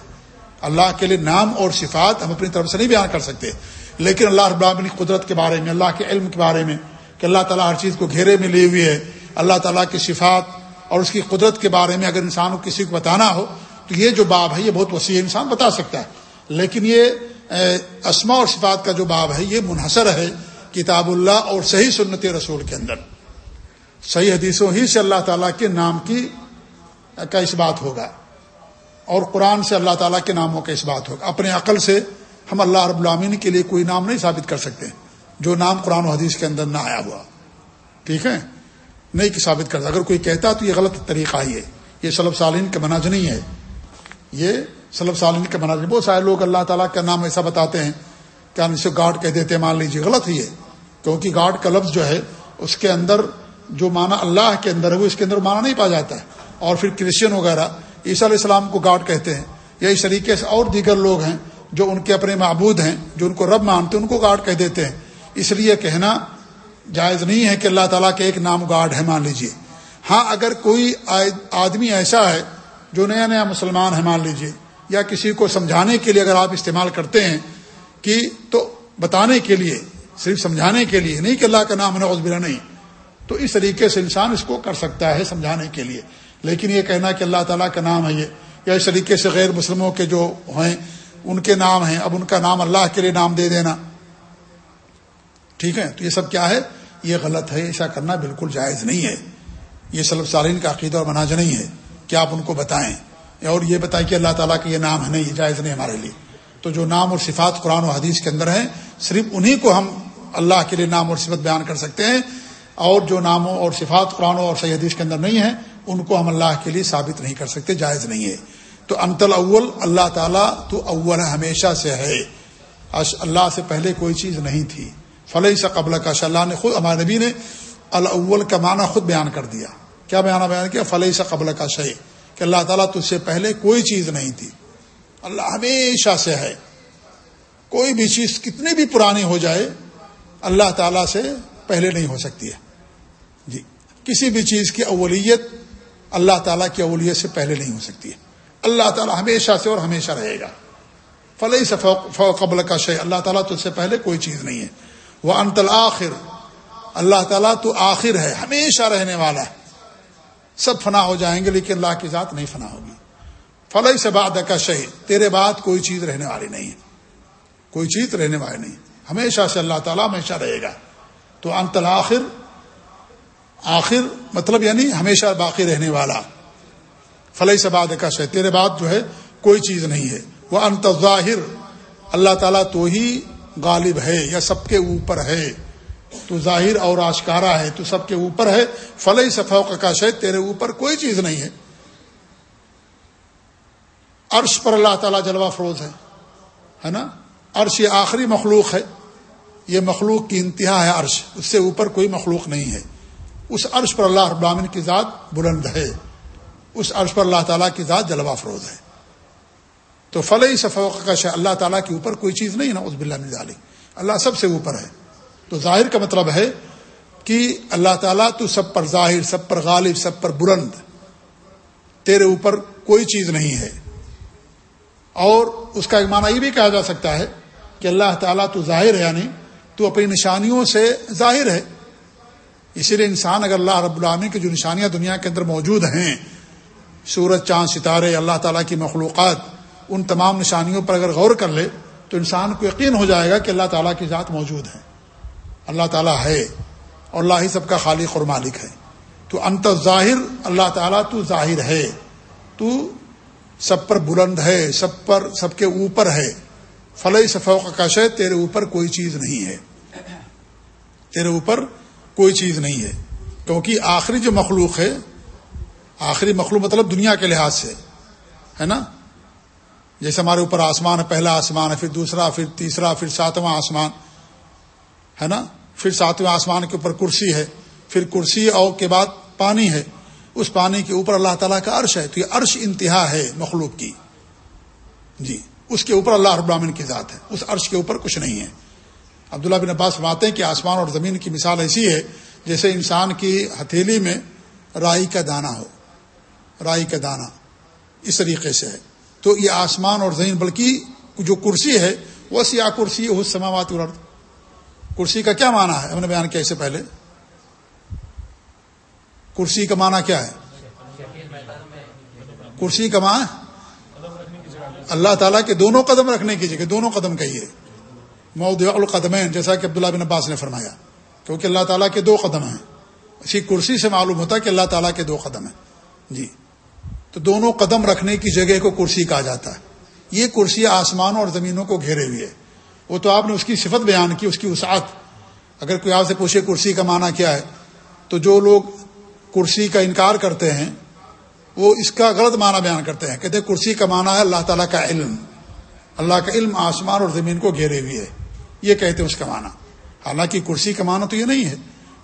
اللہ کے لیے نام اور صفات ہم اپنی طرف سے نہیں بیان کر سکتے۔ لیکن اللہ رب العالمین قدرت کے بارے میں، اللہ کے علم کے بارے میں، کہ اللہ تعالیٰ ہر چیز کو گھیرے میں لیے ہوئی ہے، اللہ تعالیٰ کی صفات اور اس کی قدرت کے بارے میں اگر انسان کو کسی کو بتانا ہو تو یہ جو باب ہے یہ بہت وسیع انسان بتا سکتا ہے۔ لیکن یہ اسما اور صفات کا جو باب ہے، یہ منحصر ہے کتاب اللہ اور صحیح سنت رسول کے اندر۔ صحیح حدیثوں ہی سے اللہ تعالیٰ کے نام کی، کا اس بات ہوگا۔ اور قرآن سے اللہ تعالیٰ کے ناموں کا اس بات ہوگا۔ اپنے عقل سے ہم اللہ رب العامین کے لیے کوئی نام نہیں ثابت کر سکتے۔ جو نام قرآن و حدیث کے اندر نہ آیا ہوا۔ ٹھیک ہے؟ نہیں کہ ثابت کر اگر کوئی کہتا تو یہ غلط طریقہ ہی ہے۔ یہ سلب سالین کا مناج نہیں ہے۔ یہ سلب سالین کا مناج بہت سارے لوگ اللہ تعالیٰ کا نام ایسا بتاتے ہیں کہ ہم اسے گاڈ کہہ دیتے ہیں، مان لیجیے، غلط ہی ہے۔ کیونکہ گاڈ کا لفظ جو ہے، اس کے اندر جو معنی اللہ کے اندر ہے، وہ اس کے اندر معنی نہیں پایا جاتا ہے۔ اور پھر کرسچن وغیرہ، عیسیٰ علیہ السلام کو گاڈ کہتے ہیں۔ یا اس طریقے سے اور دیگر لوگ ہیں جو ان کے اپنے معبود ہیں، جو ان کو رب مانتے ہیں، ان کو گاڈ کہہ دیتے ہیں۔ اس لیے کہنا جائز نہیں ہے کہ اللہ تعالیٰ کے ایک نام گاڈ ہے، مان لیجیے۔ ہاں اگر کوئی آدمی ایسا ہے جو نیا نیا مسلمان ہے مان لیجیے یا کسی کو سمجھانے کے لیے اگر آپ استعمال کرتے ہیں، کہ تو بتانے کے لیے، صرف سمجھانے کے لیے، نہیں کہ اللہ کا نام ہے عزبرا نہیں، تو اس طریقے سے انسان اس کو کر سکتا ہے سمجھانے کے لیے۔ لیکن یہ کہنا کہ اللہ تعالیٰ کا نام ہے یہ، یا اس طریقے سے غیر مسلموں کے جو ہیں، ان کے نام ہیں، اب ان کا نام اللہ کے لیے نام دے دینا۔ ٹھیک ہے؟ تو یہ سب کیا ہے؟ یہ غلط ہے، ایسا کرنا بالکل جائز نہیں ہے۔ یہ سلب سالین کا عقیدہ اور مناج نہیں ہے۔ کہ آپ ان کو بتائیں اور یہ بتائیں کہ اللہ تعالیٰ کا یہ نام ہے نہیں یہ جائز نہیں ہمارے لیے۔ تو جو نام اور صفات قرآن و حدیث کے اندر ہیں، صرف انہی کو ہم اللہ کے لیے نام اور صفت بیان کر سکتے ہیں۔ اور جو ناموں اور صفات قرآن اور صحیح حدیث کے اندر نہیں ہیں، ان کو ہم اللہ کے لیے ثابت نہیں کر سکتے، جائز نہیں ہے۔ تو انتل اول اللہ تعالیٰ تو اول ہمیشہ سے ہے۔ اللہ سے پہلے کوئی چیز نہیں تھی۔ فلح سے قبل کا اللہ نے خود، ہمارے نبی نے الاول کا معنی خود بیان کر دیا۔ کیا بیان بیان کیا؟ فلح سے قبل کا شہ کہ اللہ تعالیٰ تجھ سے پہلے کوئی چیز نہیں تھی۔ اللہ ہمیشہ سے ہے۔ کوئی بھی چیز کتنی بھی پرانی ہو جائے، اللہ تعالیٰ سے پہلے نہیں ہو سکتی ہے۔ جی۔ کسی بھی چیز کی اولیت اللہ تعالیٰ کی اولیت سے پہلے نہیں ہو سکتی ہے۔ اللہ تعالیٰ ہمیشہ سے اور ہمیشہ رہے گا۔ فلحی سے قبل کا شے اللہ تعالیٰ تو اس سے پہلے کوئی چیز نہیں ہے۔ وہ انتل آخر اللہ تعالیٰ تو آخر ہے، ہمیشہ رہنے والا ہے۔ سب فنا ہو جائیں گے، لیکن اللہ کی ذات نہیں فنا ہوگی۔ فلحی سے بعد کا تیرے بعد کوئی چیز رہنے والی نہیں ہے۔ کوئی چیز رہنے والی نہیں۔ ہمیشہ سے اللہ تعالیٰ ہمیشہ رہے گا۔ تو انتل آخر آخر مطلب یعنی ہمیشہ باقی رہنے والا۔ فلح سے بعد کا شہ تیرے بعد جو ہے کوئی چیز نہیں ہے۔ وہ انت ظاہر اللہ تعالیٰ تو ہی غالب ہے یا سب کے اوپر ہے۔ تو ظاہر اور آشکارا ہے، تو سب کے اوپر ہے۔ فلح صفوق کا شہ تیرے اوپر کوئی چیز نہیں ہے۔ عرش پر اللہ تعالیٰ جلوہ فروز ہے نا؟ عرش یہ آخری مخلوق ہے۔ یہ مخلوق کی انتہا ہے عرش، اس سے اوپر کوئی مخلوق نہیں ہے۔ اس عرش پر اللہ ابامن کی ذات بلند ہے۔ اس عرش پر اللہ تعالیٰ کی ذات جلوہ فروز ہے۔ تو فلحی صفوق کا شہ اللہ تعالیٰ کے اوپر کوئی چیز نہیں نا اس بلّہ اللہ سب سے اوپر ہے۔ تو ظاہر کا مطلب ہے کہ اللہ تعالیٰ تو سب پر ظاہر، سب پر غالب، سب پر بلند، تیرے اوپر کوئی چیز نہیں ہے۔ اور اس کا ایک معنی یہ بھی کہا جا سکتا ہے کہ اللہ تعالیٰ تو ظاہر ہے یعنی تو اپنی نشانیوں سے ظاہر ہے۔ اسی لیے انسان اگر اللہ رب العامی کی جو نشانیاں دنیا کے اندر موجود ہیں، سورج، چاند، ستارے، اللہ تعالیٰ کی مخلوقات، ان تمام نشانیوں پر اگر غور کر لے تو انسان کو یقین ہو جائے گا کہ اللہ تعالیٰ کی ذات موجود ہے۔ اللہ تعالیٰ ہے اور اللہ ہی سب کا خالق اور مالک ہے۔ تو انت ظاہر اللہ تعالیٰ تو ظاہر ہے۔ تو سب پر بلند ہے، سب پر، سب کے اوپر ہے۔ فلئی صفوق کش ہے تیرے اوپر کوئی چیز نہیں ہے۔ تیرے اوپر کوئی چیز نہیں ہے۔ کیونکہ آخری جو مخلوق ہے، آخری مخلوق مطلب دنیا کے لحاظ سے، ہے نا؟ جیسے ہمارے اوپر آسمان ہے، پہلا آسمان ہے، پھر دوسرا، پھر تیسرا، پھر ساتواں آسمان، ہے نا؟ پھر ساتویں آسمان کے اوپر کرسی ہے، پھر کرسی اور کے بعد پانی ہے۔ اس پانی کے اوپر اللہ تعالیٰ کا عرش ہے۔ تو یہ عرش انتہا ہے مخلوق کی۔ جی اس کے اوپر اللہ رب کی ذات ہے۔ اس عرش کے اوپر کچھ نہیں ہے۔ عبداللہ بن عباس فرماتے ہیں کہ آسمان اور زمین کی مثال ایسی ہے جیسے انسان کی ہتھیلی میں رائی کا دانہ ہو۔ رائی کا دانہ اس طریقے سے ہے۔ تو یہ آسمان اور زمین، بلکہ جو کرسی ہے وہ سیاہ کرسی ہے اس سماوات کرسی کا کیا معنی ہے؟ ہم نے بیان کیا اس سے پہلے۔ کرسی کا معنی کیا ہے؟ کرسی کا معنی اللہ تعالیٰ کے دونوں قدم رکھنے کی جگہ، دونوں قدم کہیے مود القدمین، جیسا کہ عبداللہ بن عباس نے فرمایا۔ کیونکہ اللہ تعالیٰ کے دو قدم ہیں۔ اسی کرسی سے معلوم ہوتا ہے کہ اللہ تعالیٰ کے دو قدم ہیں۔ جی۔ تو دونوں قدم رکھنے کی جگہ کو کرسی کہا جاتا ہے۔ یہ کرسی آسمانوں اور زمینوں کو گھیرے ہوئے ہے۔ وہ تو آپ نے اس کی صفت بیان کی، اس کی وسعت۔ اگر کوئی آپ سے پوچھے کرسی کا معنی کیا ہے، تو جو لوگ کرسی کا انکار کرتے ہیں، وہ اس کا غلط معنی بیان کرتے ہیں۔ کہتے ہیں کرسی کا معنی ہے اللہ تعالیٰ کا علم۔ اللہ کا علم آسمان اور زمین کو گھیرے ہوئے ہے۔ یہ کہتے ہیں اس کا معنی۔ حالانکہ کرسی کا معنی تو یہ نہیں ہے۔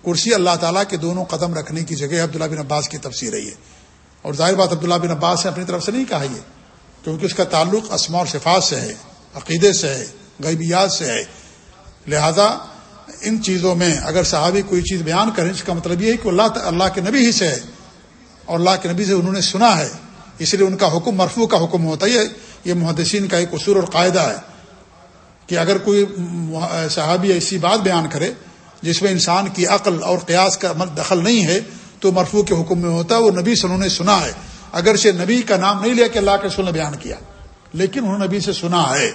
کرسی اللہ تعالیٰ کے دونوں قدم رکھنے کی جگہ عبداللہ بن عباس کی تفسیر رہی ہے اور ظاہر بات عبداللہ بن عباس نے اپنی طرف سے نہیں کہا یہ، کیونکہ اس کا تعلق اسما اور صفات سے ہے، عقیدے سے ہے۔ غیبیات سے ہے لہذا ان چیزوں میں اگر صحابی کوئی چیز بیان کریں، اس کا مطلب یہ ہے کہ اللہ اللہ کے نبی ہی سے ہے اور اللہ کے نبی سے انہوں نے سنا ہے۔ اس لیے ان کا حکم، مرفوع کا حکم ہوتا ہے۔ یہ محدثین کا ایک اصول اور قاعدہ ہے کہ اگر کوئی صحابی ایسی بات بیان کرے جس میں انسان کی عقل اور قیاس کا دخل نہیں ہے تو مرفوع کے حکم میں ہوتا ہے، وہ نبی سے انہوں نے سنا ہے۔ اگرچہ نبی کا نام نہیں لیا کہ اللہ کے رسول نے بیان کیا، لیکن انہوں نے نبی سے سنا ہے۔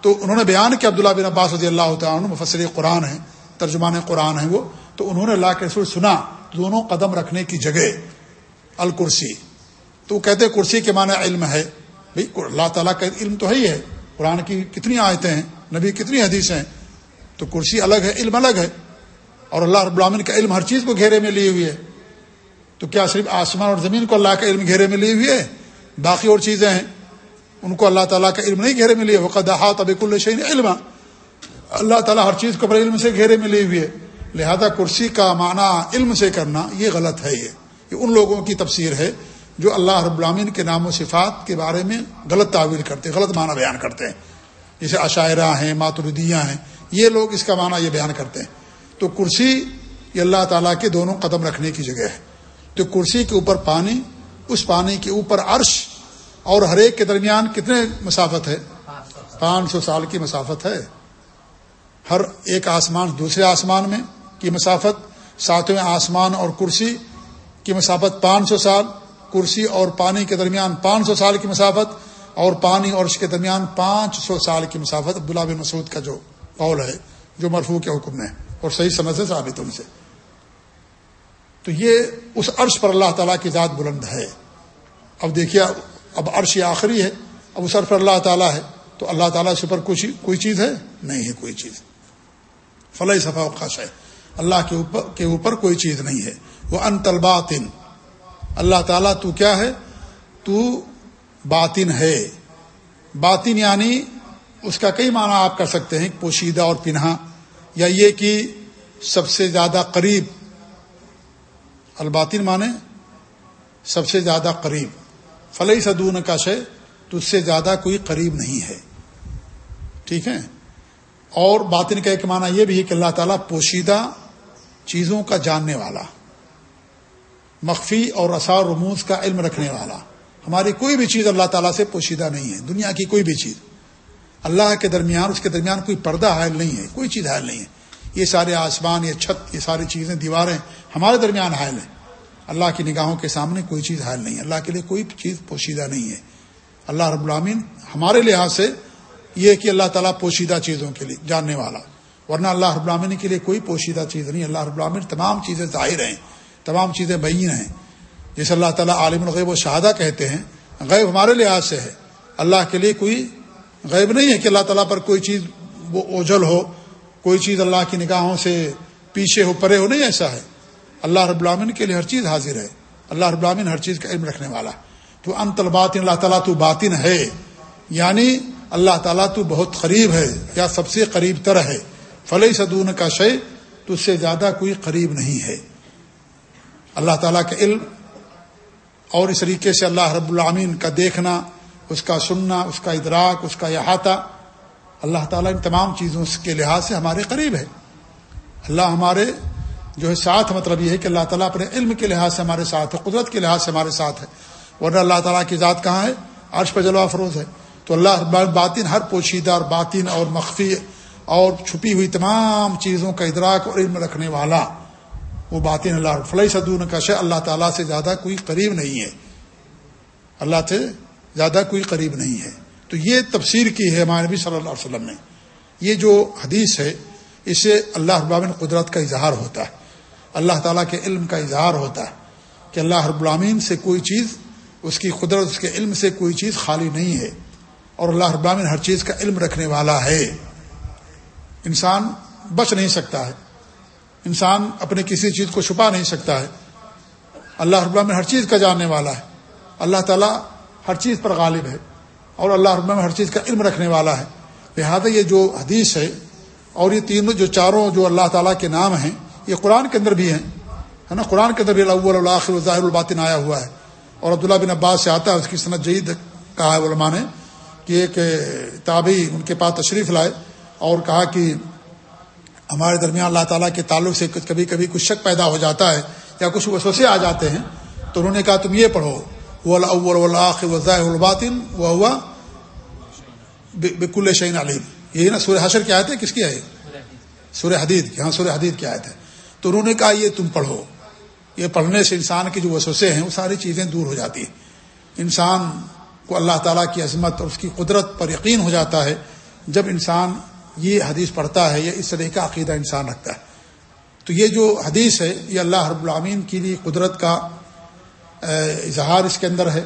تو انہوں نے بیان کیا عبداللہ بن عباس رضی اللہ تعالیٰ مفسر قرآن ہے ترجمان قرآن ہے وہ، تو انہوں نے اللہ کے رسول سنا دونوں قدم رکھنے کی جگہ، الکرسی۔ تو وہ کہتے کرسی کے معنی علم ہے۔ بھائی اللہ تعالیٰ کا علم تو ہے ہی ہے۔ قرآن کی کتنی آیتیں ہیں، نبی کتنی حدیث ہیں۔ تو کرسی الگ ہے، علم الگ ہے۔ اور اللہ رب العالمین کا علم ہر چیز کو گھیرے میں لیے ہوئے ہے۔ تو کیا صرف آسمان اور زمین کو اللہ کا علم گھیرے میں لیے ہوئے ہے؟ باقی اور چیزیں ہیں۔ ان کو اللہ تعالیٰ کا علم نہیں گھیرے میں لیے وہ قداحت ابیک الشین علم اللہ تعالیٰ ہر چیز کو اپنے علم سے گھیرے میں لیے ہوئے۔ لہذا کرسی کا معنی علم سے کرنا یہ غلط ہے یہ۔ یہ ان لوگوں کی تفسیر ہے جو اللہ رب العامین کے نام و صفات کے بارے میں غلط تعویل کرتے ہیں، غلط معنی بیان کرتے ہیں۔ جیسے عشاعرہ ہیں ماتردیاں ہیں، یہ لوگ اس کا معنی یہ بیان کرتے ہیں۔ تو کرسی یہ اللہ تعالیٰ کے دونوں قدم رکھنے کی جگہ ہے۔ تو کرسی کے اوپر پانی، اس پانی کے اوپر عرش اور ہر ایک کے درمیان کتنے مسافت ہے؟ پانچ سو سال کی مسافت ہے۔ ہر ایک آسمان دوسرے آسمان میں کی مسافت، ساتویں آسمان اور کرسی کی مسافت پانچ سو سال، کرسی اور پانی کے درمیان پانچ سو سال کی مسافت اور پانی اور اس کے درمیان پانچ سو سال کی مسافت۔ عبداللہ بن مسعود کا جو قول ہے، جو مرفوع کے حکم میں اور صحیح سمجھ سے ثابت ان سے۔ تو یہ اس عرش پر اللہ تعالیٰ کی ذات بلند ہے۔ اب دیکھیے اب عرش آخری ہے، اب اس عرش پر اللہ تعالیٰ ہے، تو اللہ تعالیٰ سے پر کچھ کوئی چیز ہے؟ نہیں ہے کوئی چیز۔ فلاح صفا اوقاش ہے اللہ کے اوپر کے اوپر کوئی چیز نہیں ہے۔ وہ ان طلباتن اللہ تعالیٰ تو کیا ہے؟ تو باطن ہے۔ باطن یعنی اس کا کئی معنی آپ کر سکتے ہیں، پوشیدہ اور پنہا یا یہ کہ سب سے زیادہ قریب۔ الباطن مانے سب سے زیادہ قریب۔ فلئی صدون کا شے تو اس سے زیادہ کوئی قریب نہیں ہے۔ ٹھیک ہے؟ اور باطن کا ایک معنی یہ بھی ہے کہ اللہ تعالیٰ پوشیدہ چیزوں کا جاننے والا، مخفی اور رسا رموز کا علم رکھنے والا۔ ہماری کوئی بھی چیز اللہ تعالیٰ سے پوشیدہ نہیں ہے، دنیا کی کوئی بھی چیز۔ اللہ کے درمیان، اس کے درمیان کوئی پردہ حائل نہیں ہے، کوئی چیز حائل نہیں ہے۔ یہ سارے آسمان، یہ چھت، یہ ساری چیزیں، دیواریں ہمارے درمیان حائل ہیں۔ اللہ کی نگاہوں کے سامنے کوئی چیز حائل نہیں ہے۔ اللہ کے لیے کوئی چیز پوشیدہ نہیں ہے۔ اللہ رب العامین ہمارے لحاظ سے یہ کہ اللہ تعالیٰ پوشیدہ چیزوں کے لیے جاننے والا۔ ورنہ اللہ رب العامین کے لیے کوئی پوشیدہ چیز نہیں اللہ رب العامین تمام چیزیں ظاہر ہیں، تمام چیزیں بین ہیں۔ جیسے اللہ تعالیٰ عالم الغیب و شہادہ کہتے ہیں، غیب ہمارے لحاظ سے ہے۔ اللہ کے لیے کوئی غیب نہیں ہے کہ اللہ تعالیٰ پر کوئی چیز وہ اوجل ہو، کوئی چیز اللہ کی نگاہوں سے پیچھے ہو، پرے ہو، نہیں، ایسا ہے۔ اللہ رب العامن کے لیے ہر چیز حاضر ہے۔ اللہ رب العامن ہر چیز کا علم رکھنے والا۔ تو انت الباطن، اللہ تعالیٰ تو باطن ہے۔ یعنی اللہ تعالیٰ تو بہت قریب ہے یا سب سے قریب تر ہے۔ فلح صدون کا شے، تو اس سے زیادہ کوئی قریب نہیں ہے۔ اللہ تعالیٰ کا علم اور اس طریقے سے اللہ رب العامین کا دیکھنا، اس کا سننا، اس کا ادراک، اس کا احاطہ، اللہ تعالیٰ ان تمام چیزوں کے لحاظ سے ہمارے قریب ہے۔ اللہ ہمارے جو ہے ساتھ مطلب یہ ہے کہ اللہ تعالیٰ اپنے علم کے لحاظ سے ہمارے ساتھ ہے، قدرت کے لحاظ سے ہمارے ساتھ ہے۔ ورنہ اللہ تعالیٰ کی ذات کہاں ہے؟ عرش پہ جلوہ افروز ہے۔ تو اللہ باطن ہر پوشیدہ اور باطن اور مخفی اور چھپی ہوئی تمام چیزوں کا ادراک اور علم رکھنے والا۔ وہ باطن اللہ فلح صدون کا شے، اللہ تعالیٰ سے زیادہ کوئی قریب نہیں ہے۔ اللہ سے زیادہ کوئی قریب نہیں ہے۔ تو یہ تفسیر کی ہے ہمارے نبی صلی اللہ علیہ وسلم نے۔ یہ جو حدیث ہے، اس سے اللہ ابامن قدرت کا اظہار ہوتا ہے۔ اللہ تعالیٰ کے علم کا اظہار ہوتا ہے کہ اللہ رب العامین سے کوئی چیز، اس کی قدرت، اس کے علم سے کوئی چیز خالی نہیں ہے اور اللہ رب العامین ہر چیز کا علم رکھنے والا ہے۔ انسان بچ نہیں سکتا ہے۔ انسان اپنے کسی چیز کو چھپا نہیں سکتا ہے۔ اللہ رب العالمین ہر چیز کا جاننے والا ہے۔ اللہ تعالیٰ ہر چیز پر غالب ہے اور اللہ رب میں ہر چیز کا علم رکھنے والا ہے۔ لہذا یہ جو حدیث ہے اور یہ تینوں جو چاروں جو اللہ تعالیٰ کے نام ہیں یہ قرآن کے اندر بھی ہیں۔ ہے نا؟ قرآن کے اندر بھی اللہ اللہ ظاہر الباطن آیا ہوا ہے۔ اور عبداللہ بن عباس سے آتا ہے، اس کی صنعت جید کہا ہے علماء نے کہ ایک تابعی ان کے پاس تشریف لائے اور کہا کہ ہمارے درمیان اللہ تعالیٰ کے تعلق سے کبھی کبھی کچھ شک پیدا ہو جاتا ہے یا کچھ وسوسے آ جاتے ہیں۔ تو انہوں نے کہا، تم یہ پڑھو الباطن وہ ہوا بکل شعین علیم یہی نا سورہ حشر کی آیت ہے؟ کس کی ہے سورہ حدید کی۔ ہاں سورہ حدید کی آیت ہے۔ تو انہوں نے کہا، یہ تم پڑھو۔ یہ پڑھنے سے انسان کی جو وسوسے ہیں، وہ ساری چیزیں دور ہو جاتی ہیں۔ انسان کو اللہ تعالیٰ کی عظمت اور اس کی قدرت پر یقین ہو جاتا ہے۔ جب انسان یہ حدیث پڑھتا ہے یا اس طرح کا عقیدہ انسان رکھتا ہے۔ تو یہ جو حدیث ہے، یہ اللہ رب العامین کی لیے قدرت کا اظہار اس کے اندر ہے۔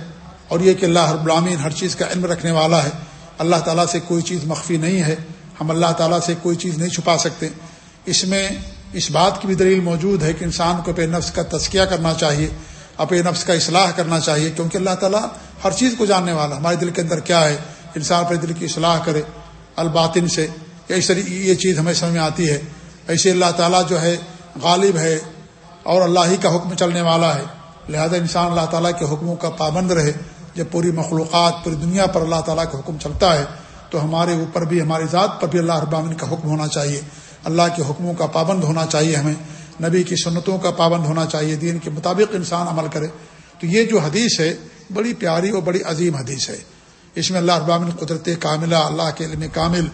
اور یہ کہ اللہ رب العامین ہر چیز کا علم رکھنے والا ہے۔ اللہ تعالیٰ سے کوئی چیز مخفی نہیں ہے۔ ہم اللہ تعالیٰ سے کوئی چیز نہیں چھپا سکتے۔ اس میں اس بات کی بھی دلیل موجود ہے کہ انسان کو اپنے نفس کا تذکیہ کرنا چاہیے، اپنے نفس کا اصلاح کرنا چاہیے، کیونکہ اللہ تعالیٰ ہر چیز کو جاننے والا، ہمارے دل کے اندر کیا ہے؟ انسان اپنے دل کی اصلاح کرے، الباطن سے۔ یا اس طریقے یہ چیز ہمیں سمجھ میں آتی ہے۔ ایسے اللہ تعالیٰ جو ہے، غالب ہے اور اللہ ہی کا حکم چلنے والا ہے۔ لہذا انسان اللہ تعالیٰ کے حکموں کا پابند رہے۔ جب پوری مخلوقات، پوری دنیا پر اللہ تعالیٰ کا حکم چلتا ہے، تو ہمارے اوپر بھی، ہماری ذات پر بھی اللہ ابامن کا حکم ہونا چاہیے۔ اللہ کے حکموں کا پابند ہونا چاہیے ہمیں، نبی کی سنتوں کا پابند ہونا چاہیے، دین کے مطابق انسان عمل کرے۔ تو یہ جو حدیث ہے، بڑی پیاری اور بڑی عظیم حدیث ہے۔ اس میں اللہ ابامن قدرت کاملہ، اللہ کے علم کامل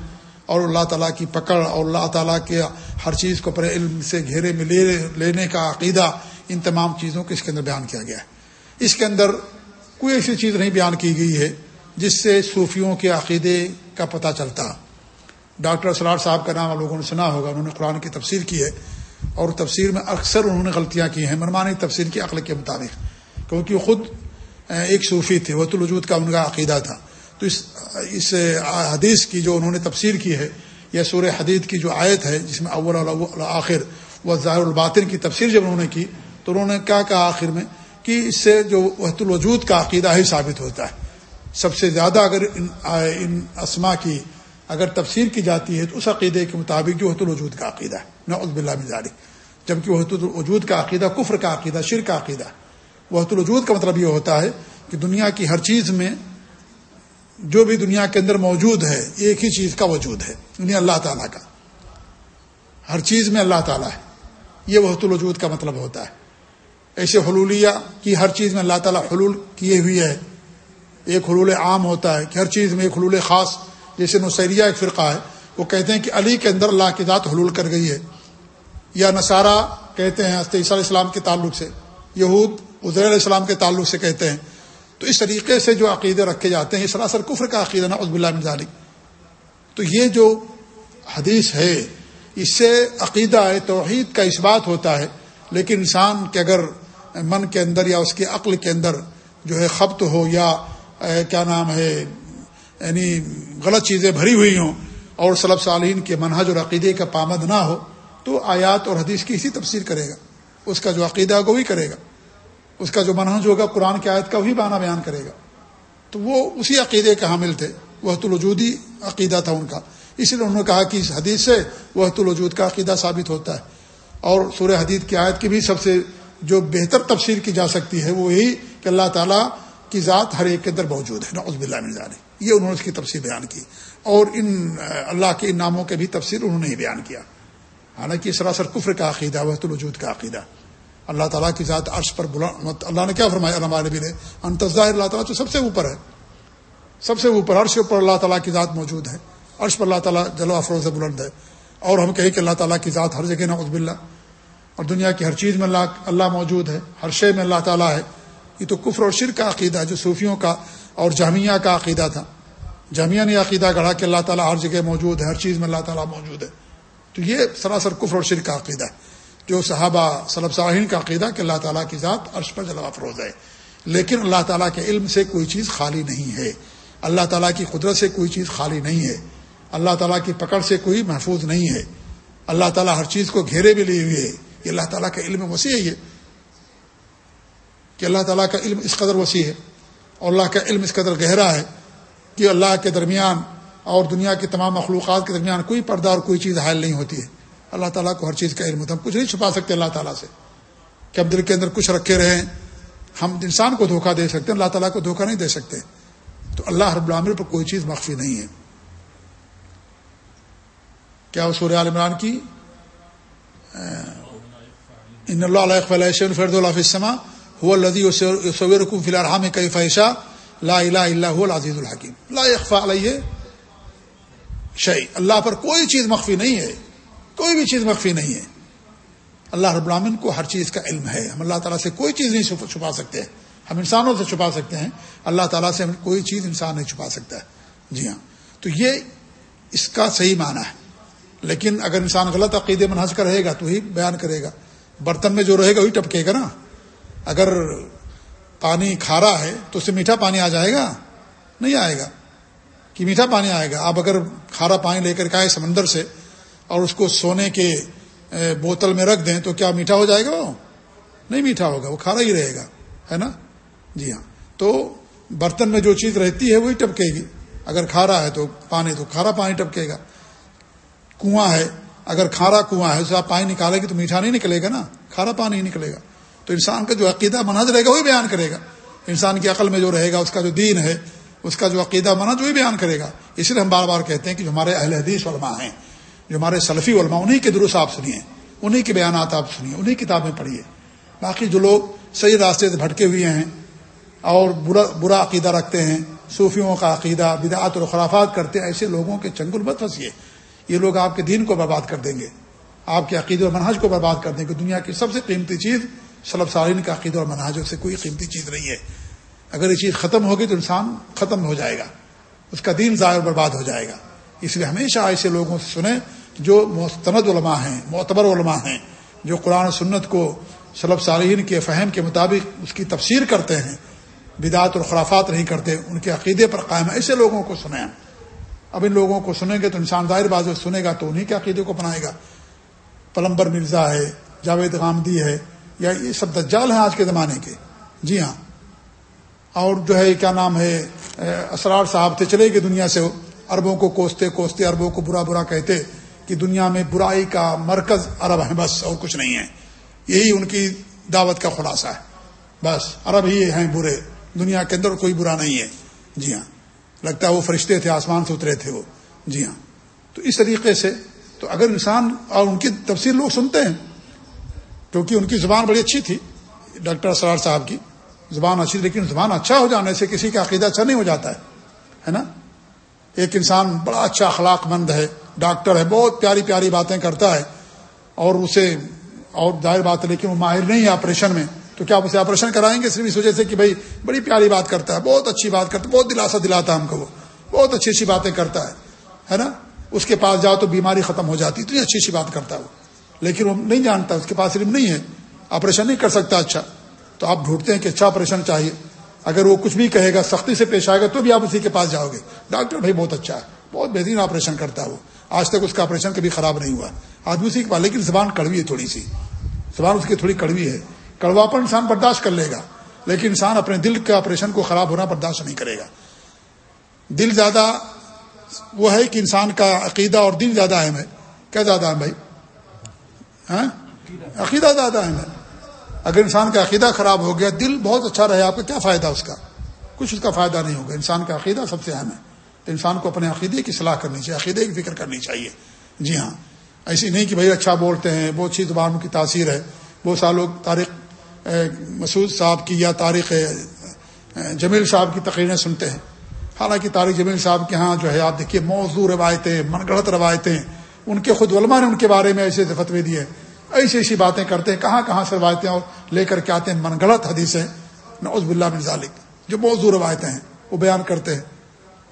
اور اللہ تعالیٰ کی پکڑ اور اللہ تعالیٰ کے ہر چیز کو اپنے علم سے گھیرے میں لے لینے کا عقیدہ، ان تمام چیزوں کو اس کے اندر بیان کیا گیا ہے۔ اس کے اندر کوئی ایسی چیز نہیں بیان کی گئی ہے جس سے صوفیوں کے عقیدے کا پتہ چلتا۔ ڈاکٹر اسرار صاحب کا نام لوگوں نے سنا ہوگا، انہوں نے قرآن کی تفسیر کی ہے اور تفسیر میں اکثر انہوں نے غلطیاں کی ہیں، منمانی تفسیر کی عقل کے مطابق، کیونکہ خود ایک صوفی تھے وط الوجود کا ان کا عقیدہ تھا۔ تو اس اس حدیث کی جو انہوں نے تفسیر کی ہے، یا سور حدید کی جو آیت ہے، جس میں اول آخر و ظاہر الباطن کی تفسیر جب انہوں نے کی، تو انہوں نے کیا کہا آخر میں؟ کہ اس سے جو وحت الوجود کا عقیدہ ہی ثابت ہوتا ہے۔ سب سے زیادہ اگر ان ان اسما کی اگر تفسیر کی جاتی ہے تو اس عقیدے کے مطابق جو وحت الوجود کا عقیدہ ہے، نعوذ باللہ من ذالک۔ جبکہ وحت الوجود کا عقیدہ کفر کا عقیدہ شر کا عقیدہ وحت الوجود کا مطلب یہ ہوتا ہے کہ دنیا کی ہر چیز میں جو بھی دنیا کے اندر موجود ہے، ایک ہی چیز کا وجود ہے یعنی اللہ تعالیٰ کا۔ ہر چیز میں اللہ تعالیٰ ہے۔ یہ وحت الوجود کا مطلب ہوتا ہے۔ ایسے حلولیہ کی ہر چیز میں اللہ تعالیٰ حلول کیے ہوئے ہے۔ ایک حلول عام ہوتا ہے کہ ہر چیز میں ایک حلول خاص جیسے نصیریہ ایک فرقہ ہے، وہ کہتے ہیں کہ علی کے اندر اللہ کی ذات حلول کر گئی ہے۔ یا نصارہ کہتے ہیں عیسیٰ علیہ السلام کے تعلق سے، یہود عزیر علیہ السلام کے تعلق سے کہتے ہیں۔ تو اس طریقے سے جو عقیدے رکھے جاتے ہیں، یہ سراسر کفر کا عقیدہ نا عزب اللہ ذالک۔ تو یہ جو حدیث ہے، اس سے عقیدہ توحید کا اس بات ہوتا ہے، لیکن انسان کے اگر من کے اندر یا اس کے عقل کے اندر جو ہے خبت ہو یا کیا نام ہے یعنی غلط چیزیں بھری ہوئی ہوں اور صلب صالحین کے منہج اور عقیدے کا پامد نہ ہو، تو آیات اور حدیث کی اسی تفسیر کرے گا۔ اس کا جو عقیدہ ہوگا وہی کرے گا۔ اس کا جو منہج ہوگا قرآن کی آیت کا وہی بانا بیان کرے گا۔ تو وہ اسی عقیدے کے حامل تھے۔ وہ الوجودی عقیدہ تھا ان کا۔ اس لیے انہوں نے کہا کہ اس حدیث سے وہ الوجود کا عقیدہ ثابت ہوتا ہے۔ اور سورہ حدید کی آیت کی بھی سب سے جو بہتر تفسیر کی جا سکتی ہے وہ یہی کہ اللہ تعالیٰ کی ذات ہر ایک کے اندر موجود ہے۔ نعوذ باللہ من ذالک یہ انہوں نے اس کی تفسیر بیان کی اور ان، اللہ کے ان ناموں کے بھی تفسیر انہوں نے ہی بیان کیا۔ حالانکہ سراسر کفر کا عقیدہ وحت الوجود کا عقیدہ۔ اللہ تعالیٰ کی ذات عرش پر بلند اللہ نے کیا فرمایا؟ علامہ نبی نے انتظاہر اللہ تعالیٰ تو سب سے اوپر ہے۔ سب سے اوپر، عرش اوپر اللہ تعالیٰ کی ذات موجود ہے۔ عرش پر اللہ تعالیٰ جلو افروز بلند ہے۔ اور ہم کہیں کہ اللہ تعالیٰ کی ذات ہر جگہ نعوذ باللہ۔ اور دنیا کی ہر چیز میں اللہ اللہ موجود ہے، ہر شے میں اللہ تعالیٰ ہے۔ یہ تو کفر اور شر کا عقیدہ ہے، جو صوفیوں کا اور جامعہ کا عقیدہ تھا۔ جامعہ نے عقیدہ گڑھا کہ اللہ تعالیٰ ہر جگہ موجود ہے، ہر چیز میں اللہ تعالیٰ موجود ہے۔ تو یہ سراسر کفر اور شر کا عقیدہ ہے۔ جو صحابہ صلب صاحین کا عقیدہ کہ اللہ تعالیٰ کی ذات عرش پر جلوہ افروز ہے۔ لیکن اللہ تعالیٰ کے علم سے کوئی چیز خالی نہیں ہے۔ اللہ تعالیٰ کی قدرت سے کوئی چیز خالی نہیں ہے۔ اللہ تعالیٰ کی پکڑ سے کوئی محفوظ نہیں ہے۔ اللہ تعالیٰ ہر چیز کو گھیرے بھی لیے ہوئے ہے یہ اللہ تعالیٰ کا علم وسیع ہے۔ یہ کہ اللہ تعالیٰ کا علم اس قدر وسیع ہے اور اللہ کا علم اس قدر گہرا ہے کہ اللہ کے درمیان اور دنیا کے تمام مخلوقات کے درمیان کوئی پردہ اور کوئی چیز حائل نہیں ہوتی ہے۔ اللہ تعالیٰ کو ہر چیز کا علم ہوتا ہے۔ ہم کچھ نہیں چھپا سکتے اللہ تعالیٰ سے کہ اب دل کے اندر کچھ رکھے رہیں۔ ہم انسان کو دھوکہ دے سکتے ہیں، اللہ تعالیٰ کو دھوکہ نہیں دے سکتے۔ تو اللہ رب العامر پر کوئی چیز مخفی نہیں ہے۔ کیا وہ سورہ عالمران کی؟ ان اللہ علیہ فرد الفما هو الذي يصوركم في الارحام كيف يشاء. لا اله الا هو العزيز الحكيم. لا يخفى عليه شيء. اللہ پر کوئی چیز مخفی نہیں ہے. کوئی بھی چیز مخفی نہیں ہے. اللہ رب العالمین کو ہر چیز کا علم ہے. ہم اللہ تعالیٰ سے کوئی چیز نہیں چھپا سکتے. ہم انسانوں سے چھپا سکتے ہیں. اللہ تعالیٰ سے ہم کوئی چیز انسان نہیں چھپا سکتا. ہے جی ہاں. تو یہ اس کا صحیح معنی ہے. لیکن اگر انسان غلط عقیدے منحص کا رہے گا تو ہی بیان کرے گا. برتن میں جو رہے گا وہی ٹپکے گا نا. اگر پانی کھارا ہے تو اسے میٹھا پانی آ جائے گا؟ نہیں آئے گا۔ کہ میٹھا پانی آئے گا؟ آپ اگر کھارا پانی لے کر کے آئے سمندر سے اور اس کو سونے کے بوتل میں رکھ دیں تو کیا میٹھا ہو جائے گا وہ؟ نہیں میٹھا ہوگا، وہ کھارا ہی رہے گا، ہے نا؟ جی ہاں۔ تو برتن میں جو چیز رہتی ہے وہی ٹپکے گی۔ اگر کھارا ہے تو پانی، تو کھارا پانی ٹپکے گا۔ کنواں ہے، اگر کھارا کنواں ہے اسے آپ پانی نکالے گی تو میٹھا نہیں نکلے گا نا؟ کھارا پانی ہی نکلے گا۔ تو انسان کا جو عقیدہ منحج رہے گا وہی بیان کرے گا۔ انسان کی عقل میں جو رہے گا، اس کا جو دین ہے، اس کا جو عقیدہ منج وہی بیان کرے گا۔ اس لیے ہم بار بار کہتے ہیں کہ جو ہمارے اہل حدیث علماء ہیں، جو ہمارے سلفی علماء انہیں کے درست آپ سنیے انہیں کے بیانات آپ سنیے انہیں کتابیں پڑھیے۔ باقی جو لوگ صحیح راستے سے بھٹکے ہوئے ہیں اور برا برا عقیدہ رکھتے ہیں، صوفیوں کا عقیدہ، بدعات اور خرافات کرتے ہیں، ایسے لوگوں کے چنگل مت پھنسیے۔ یہ لوگ آپ کے دین کو برباد کر دیں گے۔ آپ کے عقید اور منہج کو برباد کر دیں گے۔ دنیا کی سب سے قیمتی چیز سلب سالین کا عقید اور منہج سے کوئی قیمتی چیز نہیں ہے۔ اگر یہ چیز ختم ہوگی تو انسان ختم ہو جائے گا۔ اس کا دین ضائع برباد ہو جائے گا۔ اس لیے ہمیشہ ایسے لوگوں سے سنیں جو مستند علماء ہیں، معتبر علماء ہیں، جو قرآن و سنت کو سلب صالحین کے فہم کے مطابق اس کی تفسیر کرتے ہیں۔ بدعت اور خرافات نہیں کرتے، ان کے عقیدے پر قائم ایسے لوگوں کو سنیں۔ اب ان لوگوں کو سنیں گے تو انسان ظاہر بازو سنے گا تو انہیں کے عقیدے کو اپنائے گا۔ پلمبر مرزا ہے، جاوید غامدی ہے یا یہ سب دجال ہیں آج کے زمانے کے۔ جی ہاں۔ اور جو ہے کیا نام ہے اسرار صاحب تھے، چلے گئے دنیا سے۔ اربوں کو کوستے کوستے اربوں کو برا برا کہتے کہ دنیا میں برائی کا مرکز عرب ہے بس اور کچھ نہیں ہے۔ یہی ان کی دعوت کا خلاصہ ہے۔ بس، عرب ہی ہیں برے۔ دنیا کے اندر کوئی برا نہیں ہے۔ جی ہاں۔ لگتا ہے وہ فرشتے تھے، آسمان سے اترے تھے وہ۔ جی ہاں۔ تو اس طریقے سے تو اگر انسان اور ان کی تفصیل لوگ سنتے ہیں کیونکہ ان کی زبان بڑی اچھی تھی، ڈاکٹر اسرار صاحب کی۔ زبان اچھی لیکن زبان اچھا ہو جانے سے کسی کا عقیدہ اچھا نہیں ہو جاتا ہے ہے نا؟ ایک انسان بڑا اچھا اخلاق مند ہے، ڈاکٹر ہے، بہت پیاری پیاری باتیں کرتا ہے، اور اسے اور ظاہر بات ہے، لیکن وہ ماہر نہیں ہے آپریشن میں۔ تو کیا آپ اسے آپریشن کرائیں گے صرف اس وجہ سے کہ بھائی بڑی پیاری بات کرتا ہے، بہت اچھی بات کرتا ہے، بہت دلاسا دلاتا ہے ہم کو وہ۔ بہت اچھی اچھی باتیں کرتا ہے ہے نا؟ اس کے پاس جاؤ تو بیماری ختم ہو جاتی اتنی اچھی اچھی بات کرتا ہے وہ۔ لیکن وہ نہیں جانتا، اس کے پاس علم نہیں ہے۔ آپریشن نہیں کر سکتا۔ اچھا تو آپ ڈھونڈتے ہیں کہ اچھا آپریشن چاہیے۔ اگر وہ کچھ بھی کہے گا، سختی سے پیش آئے گا، تو بھی آپ اسی کے پاس جاؤ گے۔ ڈاکٹر بھائی بہت اچھا ہے، بہت بہترین آپریشن کرتا ہے وہ۔ آج تک اس کا آپریشن کبھی خراب نہیں ہوا۔ آدمی اسی کے پاس، لیکن زبان کڑوی ہے تھوڑی سی۔ زبان اس کی تھوڑی کڑوی ہے۔ کڑوا پر انسان برداشت کر لے گا، لیکن انسان اپنے دل کے آپریشن کو خراب ہونا برداشت نہیں کرے گا۔ دل زیادہ وہ ہے کہ انسان کا عقیدہ اور دل زیادہ اہم ہے۔ کیا زیادہ اہم بھائی ہاں؟ عقیدہ زیادہ اہم ہے۔ اگر انسان کا عقیدہ خراب ہو گیا، دل بہت اچھا رہے، آپ کا کیا فائدہ اس کا؟ کچھ اس کا فائدہ نہیں ہوگا۔ انسان کا عقیدہ سب سے اہم ہے۔ تو انسان کو اپنے عقیدے کی صلاح کرنی چاہیے، عقیدے کی فکر کرنی چاہیے۔ جی ہاں۔ ایسی نہیں کہ بھائی اچھا بولتے ہیں، بہت اچھی زبان کی تاثیر ہے۔ بہت سا لوگ تاریخ مسعود صاحب کی یا تاریخ جمیل صاحب کی تقریریں سنتے ہیں۔ حالانکہ تاریخ جمیل صاحب کے ہاں جو ہے، آپ دیکھیے موضوع روایتیں من گڑت روایتیں ان کے خود علماء نے ان کے بارے میں ایسے فتوے دیے، ایسی ایسی باتیں کرتے ہیں، کہاں کہاں سے روایتیں اور لے کر کے آتے ہیں، من گڑت حدیثیں نوز اللہ بن ذالک، جو موضوع روایتیں ہیں، وہ بیان کرتے ہیں۔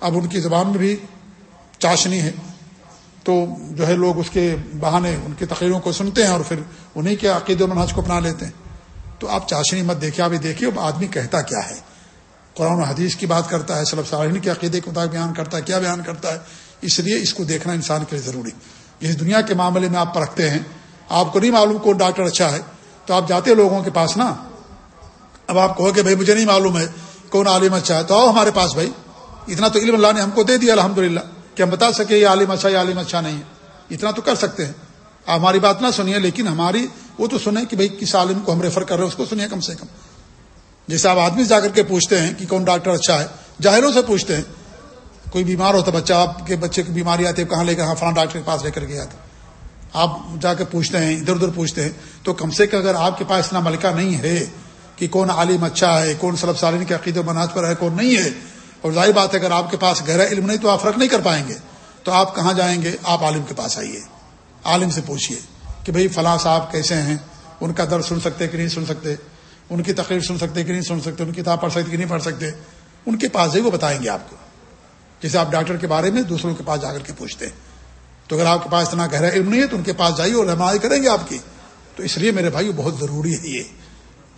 اب ان کی زبان میں بھی چاشنی ہے، تو جو ہے لوگ اس کے بہانے، ان کی تقریروں کو سنتے ہیں اور پھر انہیں کے عقید و منہج کو اپنا لیتے ہیں۔ تو آپ چاشنی مت دیکھیے، آپ دیکھیے، اب آدمی کہتا کیا ہے۔ قرآن و حدیث کی بات کرتا ہے صلب صارحین کے عقیدے کے مطابق بیان کرتا ہے، کیا بیان کرتا ہے؟ اس لیے اس کو دیکھنا انسان کے لیے ضروری۔ اس دنیا کے معاملے میں آپ پرکھتے ہیں، آپ کو نہیں معلوم کون ڈاکٹر اچھا ہے، تو آپ جاتے لوگوں کے پاس نا۔ اب آپ کہو کہ بھائی مجھے نہیں معلوم ہے کون عالم اچھا ہے، تو آؤ ہمارے پاس بھائی۔ اتنا تو علم اللہ نے ہم کو دے دیا الحمد للہ کہ ہم بتا سکے یہ عالم اچھا یہ عالم اچھا نہیں ہے۔ اتنا تو کر سکتے ہیں۔ آپ ہماری بات نہ سنیے، لیکن ہماری وہ تو سنیں کہ بھائی کس عالم کو ہم ریفر کر رہے ہیں، اس کو سنیے کم سے کم۔ جیسے آپ آدمی جا کر کے پوچھتے ہیں کہ کون ڈاکٹر اچھا ہے جاہروں سے پوچھتے ہیں کوئی بیمار ہوتا بچہ، آپ کے بچے کی بیماری آتی ہے کہاں لے کر ہاں فلاں ڈاکٹر کے پاس لے کر گیا تھا۔ آپ جا کے پوچھتے ہیں، ادھر ادھر پوچھتے ہیں، تو کم سے کم اگر آپ کے پاس اتنا ملکہ نہیں ہے کہ کون عالم اچھا ہے، کون سلب سالین کے عقید و مناج پر ہے، کون نہیں ہے، اور ظاہر بات ہے اگر آپ کے پاس گہرا علم نہیں تو آپ فرق نہیں کر پائیں گے۔ تو آپ کہاں جائیں گے؟ آپ عالم کے پاس آئیے، عالم سے پوچھیے کہ بھئی فلاں صاحب کیسے ہیں؟ ان کا درد سن سکتے کہ نہیں سن سکتے؟ ان کی تقریر سن سکتے کہ نہیں سن سکتے؟ ان کی کتاب پڑھ سکتے کہ نہیں پڑھ سکتے؟ ان کے پاس جائیے، وہ بتائیں گے آپ کو۔ جیسے آپ ڈاکٹر کے بارے میں دوسروں کے پاس جا کر کے پوچھتے ہیں۔ تو اگر آپ کے پاس اتنا گہرا علم نہیں ہے تو ان کے پاس جائیے اور رہنمائی کریں گے آپ کی۔ تو اس لیے میرے بھائی بہت ضروری ہے یہ۔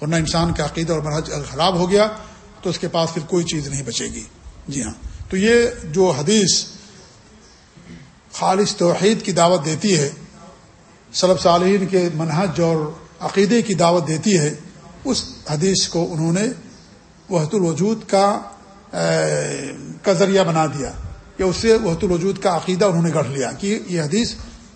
ورنہ انسان کا عقیدہ اور منحج اگر خراب ہو گیا تو اس کے پاس پھر کوئی چیز نہیں بچے گی۔ جی ہاں۔ تو یہ جو حدیث خالص توحید کی دعوت دیتی ہے سلب صالحین کے منہج اور عقیدے کی دعوت دیتی ہے، اس حدیث کو انہوں نے وحت الوجود کا کا ذریعہ بنا دیا یا اس سے وحت الوجود کا عقیدہ انہوں نے گڑھ لیا کہ یہ حدیث،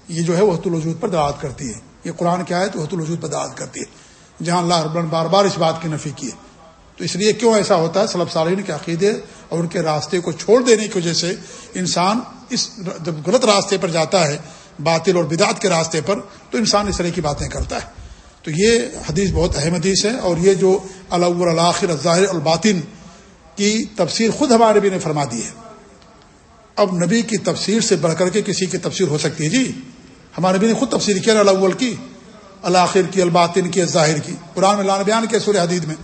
یہ جو ہے وحت الوجود پر دعوت کرتی ہے۔ یہ قرآن کیا ہے تو وحت الوجود پر دعوت کرتی ہے۔ جہاں اللہ رب بار بار اس بات کی نفی کی ہے۔ تو اس لیے کیوں ایسا ہوتا ہے؟ سلب صالحین کے عقیدے اور ان کے راستے کو چھوڑ دینے کی وجہ سے انسان اس جب غلط راستے پر جاتا ہے، باطل اور بدعت کے راستے پر، تو انسان اس طرح کی باتیں کرتا ہے۔ تو یہ حدیث بہت اہم حدیث ہے اور یہ جو اللہ الآخر ظاہر الباطن کی تفسیر خود ہمارے بھی نے فرما دی ہے۔ اب نبی کی تفسیر سے بڑھ کر کے کسی کی تفسیر ہو سکتی ہے جی۔ ہمارے بھی نے خود تفسیر کیا اللہ کی الآخر کی، الباطن کی ظاہر کی۔ قرآن میں بیان کیا سورہ حدید میں۔